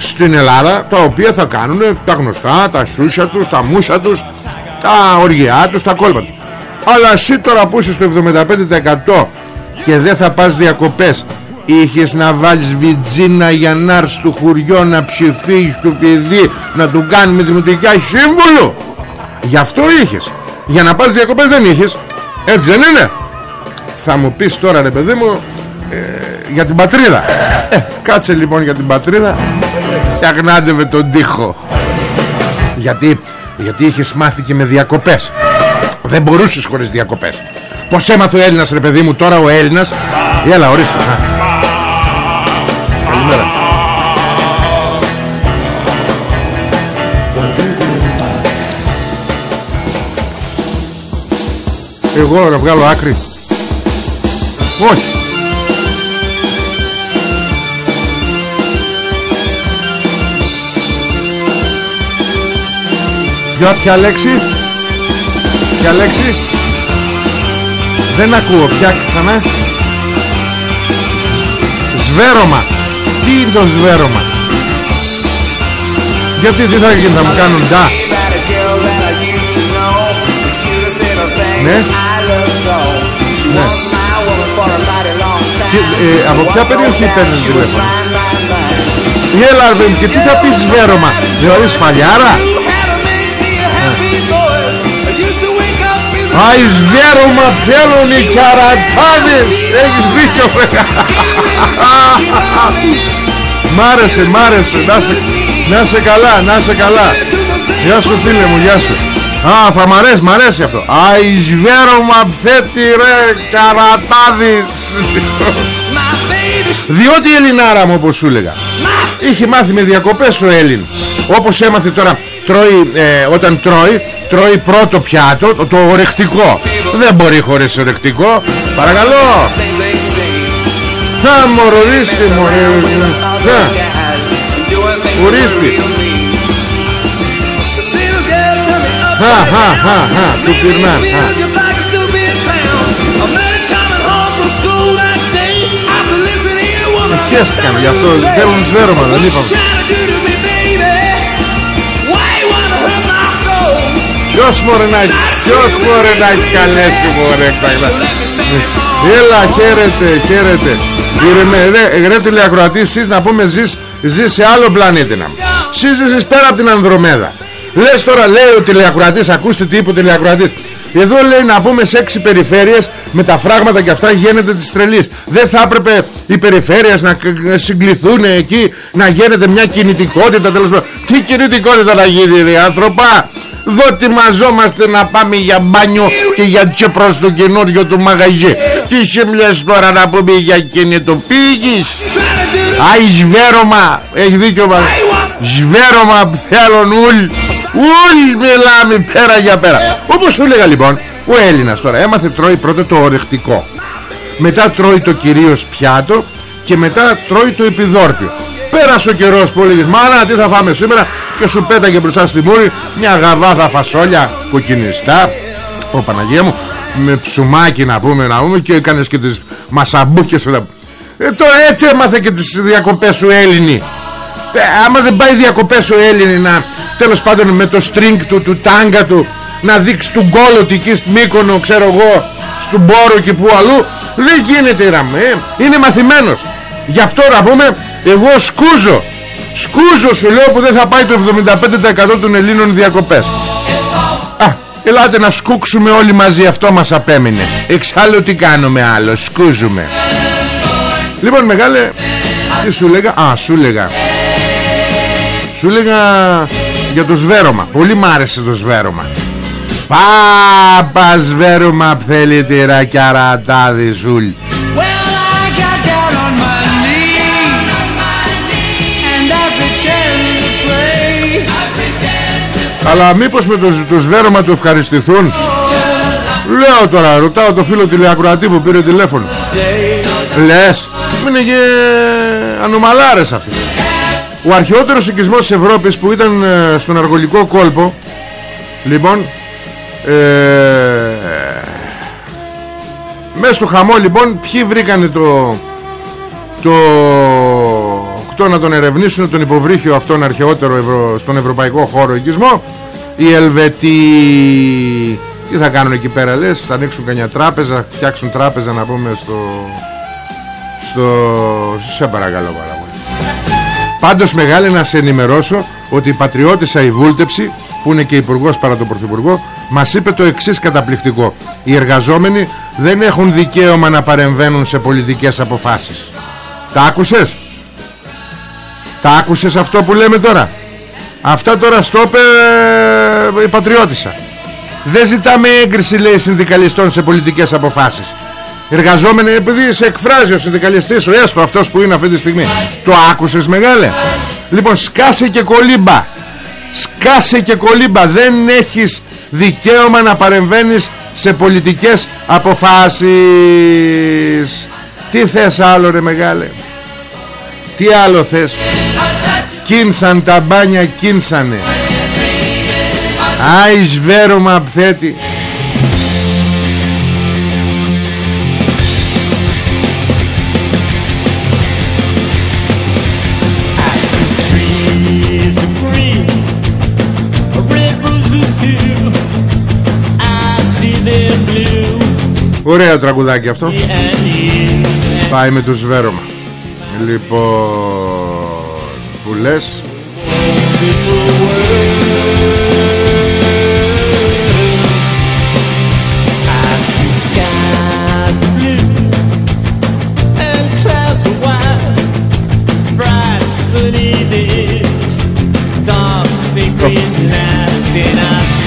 στην Ελλάδα τα οποία θα κάνουν τα γνωστά, τα σούσια τους, τα μούσα τους, τα οργιά τους, τα κόλπα τους. Αλλά εσύ τώρα που είσαι στο 75% και δεν θα πας διακοπές Είχες να βάλεις βιτζίνα για να έρθεις στο χουριό να ψηφίσεις το παιδί να του κάνουμε δημοτικά σύμβολο Γι' αυτό είχες Για να πας διακοπές δεν είχες. Έτσι δεν είναι. Θα μου πεις τώρα ρε παιδί μου ε, Για την πατρίδα. Ε, Κάτσε λοιπόν για την πατρίδα Φτιαγνάτε με τον τοίχο. Γιατί Γιατί είχες μάθει και με διακοπές. Δεν μπορούσες χωρίς διακοπές. Πως έμαθε ο Έλληνας ρε παιδί μου Τώρα ο Έλληνας. Έλα ορίστε. Καλημέρα Εγώ να βγάλω άκρη. Όχι. Ποια, ποια λέξη; Ποια λέξη; Δεν ακούω Ποια ξανά. Σβέρωμα. Τι είναι το σβέρωμα; Γιατί τι θα γίνει Θα μου κάνουν ντά; Ναι. Ναι. Και, ε, Από ποια περιοχή παίρνεις τηλέφωνο; Έλα ρε παιδί μου, και τι θα πεις σβέρωμα Δηλαδή σφαλιάρα; Άι σβέρωμα θέλουν οι καρατάδες Έχεις δίκιο βρε. Μ' άρεσε, μ' άρεσε. Να σε, να σε καλά, να σε καλά. Γεια σου φίλε μου, γεια σου Α, θα μ' αρέσει, μ' αρέσει αυτό Άι σβέρωμα θέτει ρε καρατάδες Διότι η Ελληνάρα μου όπως σου έλεγα Είχε μάθει με διακοπές ο Έλλην Όπως έμαθε τώρα τρώει, ε, Όταν τρώει Τρώει πρώτο πιάτο Το, το ορεκτικό Δεν μπορεί χωρίς ορεκτικό Παρακαλώ Θα μορορίστε μωρέ Να Ορίστε Χα χα χα χα Του πυρνάν Χέστηκαν γι' αυτό Θέλουν σβέρωμα δεν είπαμε. Ποιος μωρέ να Ποιος μωρέ να έχει καλέσει μωρέ Έλα χαίρετε χαίρετε. Ρε, ρε τηλεακροατή Σεις να πούμε ζεις, ζεις σε άλλο πλανήτη να Σεις ζεις πέρα από την Ανδρομέδα Λες τώρα λέει ο τηλεακροατής Ακούστε τι είπε ο τηλεακροατής εδώ λέει να πούμε σε έξι περιφέρειες με τα φράγματα και αυτά γίνεται της τρελής. Δεν θα έπρεπε οι περιφέρειες να συγκληθούν εκεί, να γίνεται μια κινητικότητα τέλος πάντων. Τι κινητικότητα να γίνει ρε άνθρωπα; Δοκιμαζόμαστε να πάμε για μπάνιο και για τσεπρός το καινούριο του μαγαζί. Τι σε τώρα να πούμε για κινητοποίηγης. Άι σβέρωμα. Έχει δίκιο μας. Σβέρωμα θέλουν ουλ. Ουλ μιλάμε πέρα για πέρα. Όπως σου έλεγα λοιπόν ο Έλληνας τώρα έμαθε τρώει πρώτα το ορεκτικό. Μετά τρώει το κυρίως πιάτο και μετά τρώει το επιδόρπιο. Πέρασε ο καιρός που έλεγες Μάνα τι θα φάμε σήμερα Και σου πέταγε μπροστά στη μούρη Μια γαβάθα φασόλια κοκκινιστά Ο Παναγία μου Με ψουμάκι να πούμε να πούμε Και έκανες και τις μασαμπούκες ε, Τώρα έτσι έμαθε και τις διακοπές σου Έλληνη ε, Άμα δεν πάει διακοπές ο Έλληνη να Τέλος πάντων με το string του, του τάγκα του Να δείξει του γκόλο εκεί στη Μύκονο Ξέρω εγώ Στον Μπόρο και που αλλού Δεν γίνεται ραμέ ε. Είναι μαθημένος. Γι' αυτό να πούμε εγώ σκούζω Σκούζω σου λέω που δεν θα πάει το 75% των Ελλήνων διακοπές. Α, ελάτε να σκούξουμε όλοι μαζί Αυτό μας απέμεινε. Εξάλλου τι κάνουμε άλλο Σκούζουμε. Λοιπόν μεγάλε Τι σου λέγα Α σου λέγα. Σου λέγα Για το σβέρωμα. Πολύ μ' άρεσε το σβέρωμα. Πάπα σβέρωμα θέλετε ρακιαρατάδι ζουλ. Αλλά μήπως με το, το σβέρωμα του ευχαριστηθούν; Λέω τώρα Ρωτάω το φίλο τηλεακροατή που πήρε τηλέφωνο. Λες Είναι και ανομαλάρες αυτοί Ο αρχαιότερος οικισμός της Ευρώπης Που ήταν ε, στον αργολικό κόλπο Λοιπόν ε, Μέσα στο χαμό λοιπόν Ποιοι βρήκανε το Το να τον ερευνήσουν τον υποβρύχιο αυτόν αρχαιότερο ευρω... στον ευρωπαϊκό χώρο οικισμό; Οι Ελβετοί. Τι θα κάνουν εκεί πέρα λες θα ανοίξουν κανένα τράπεζα φτιάξουν τράπεζα να πούμε στο στο σε παρακαλώ πάρα πολύ πάντως μεγάλη να σε ενημερώσω ότι η πατριώτησα η Βούλτεψη που είναι και υπουργός παρά τον Πρωθυπουργό μας είπε το εξής καταπληκτικό. Οι εργαζόμενοι δεν έχουν δικαίωμα να παρεμβαίνουν σε πολιτικές αποφάσεις. Τα άκουσες; Τα άκουσες αυτό που λέμε τώρα; Αυτά τώρα στο είπε η πατριώτησα. Δεν ζητάμε έγκριση λέει συνδικαλιστών σε πολιτικές αποφάσεις Εργαζόμενοι επειδή σε εκφράζει ο συνδικαλιστής ο έστω αυτός που είναι αυτή τη στιγμή Το άκουσες μεγάλε. Λοιπόν σκάσε και κολύμπα. Σκάσε και κολύμπα. Δεν έχεις δικαίωμα να παρεμβαίνεις σε πολιτικές αποφάσεις. Τι θες άλλο ρε μεγάλε; Τι άλλο θες; Κίνσαν τα μπάνια κίνσανε. Άι σβέρωμα απθέτη Ωραίο τραγουδάκι αυτό. Πάει με το σβέρωμα. Λοιπόν που λες. I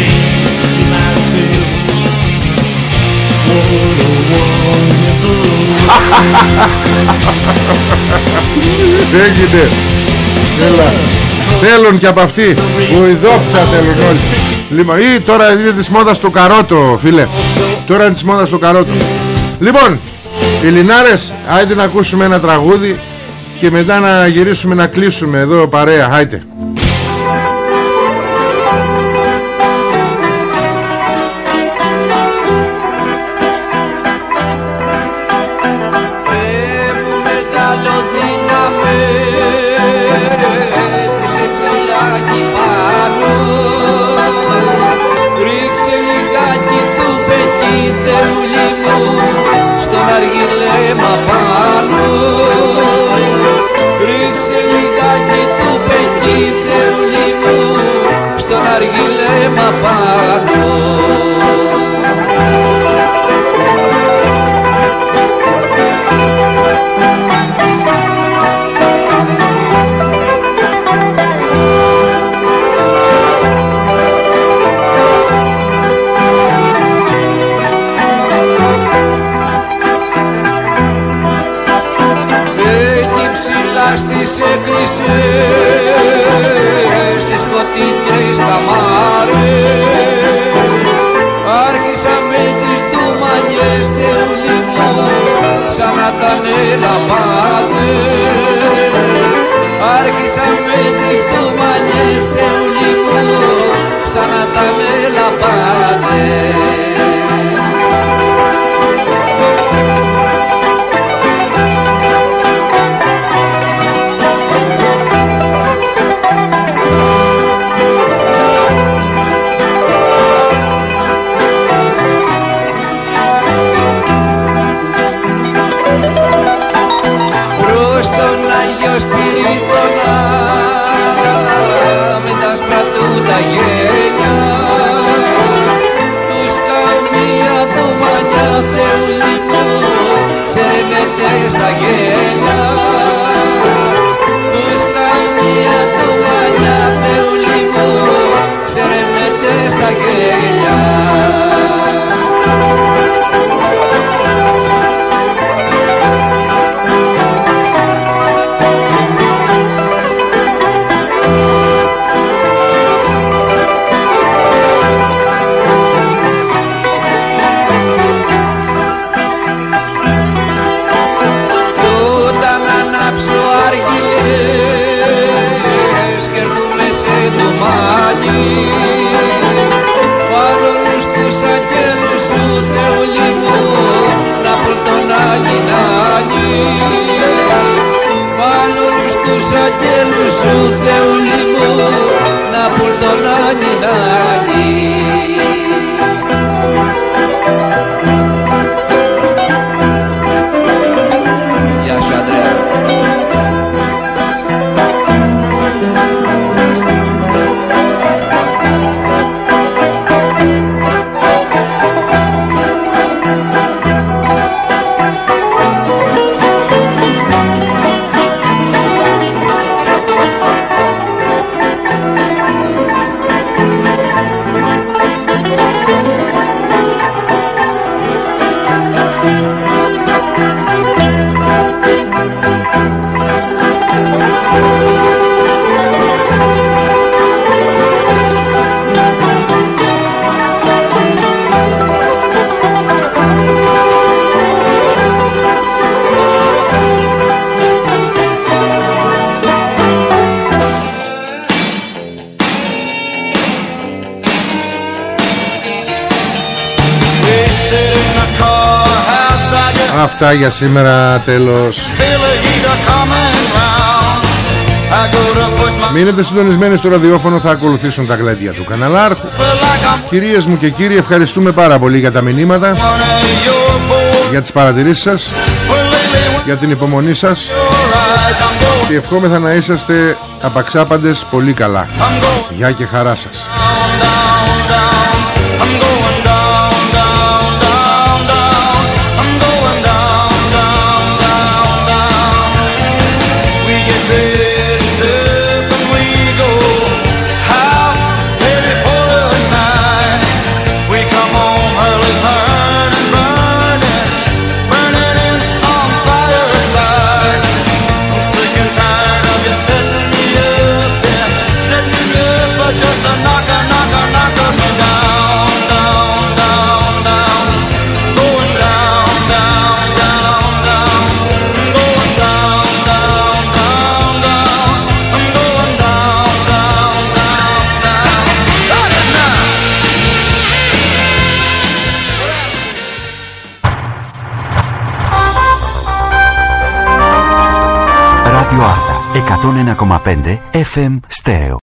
Έγινε Έλα. Θέλουν και από αυτοί Ουιδόψα θέλουν όλοι. Λοιπόν ή τώρα είναι της μόδας το καρότο φίλε. Τώρα είναι της μόδας το καρότο. Λοιπόν Οι Λινάρες Άιτε να ακούσουμε ένα τραγούδι Και μετά να γυρίσουμε να κλείσουμε εδώ παρέα. Άιτε Αυτά για σήμερα τέλος. Μείνετε συντονισμένοι στο ραδιόφωνο Θα ακολουθήσουν τα γλέντια του καναλάρχου Κυρίες μου και κύριοι ευχαριστούμε πάρα πολύ για τα μηνύματα Για τις παρατηρήσεις σας για την υπομονή σας. Και ευχόμεθα να είσαστε απαξάπαντες πολύ καλά. Γεια και χαρά σας 101,5 FM Stereo.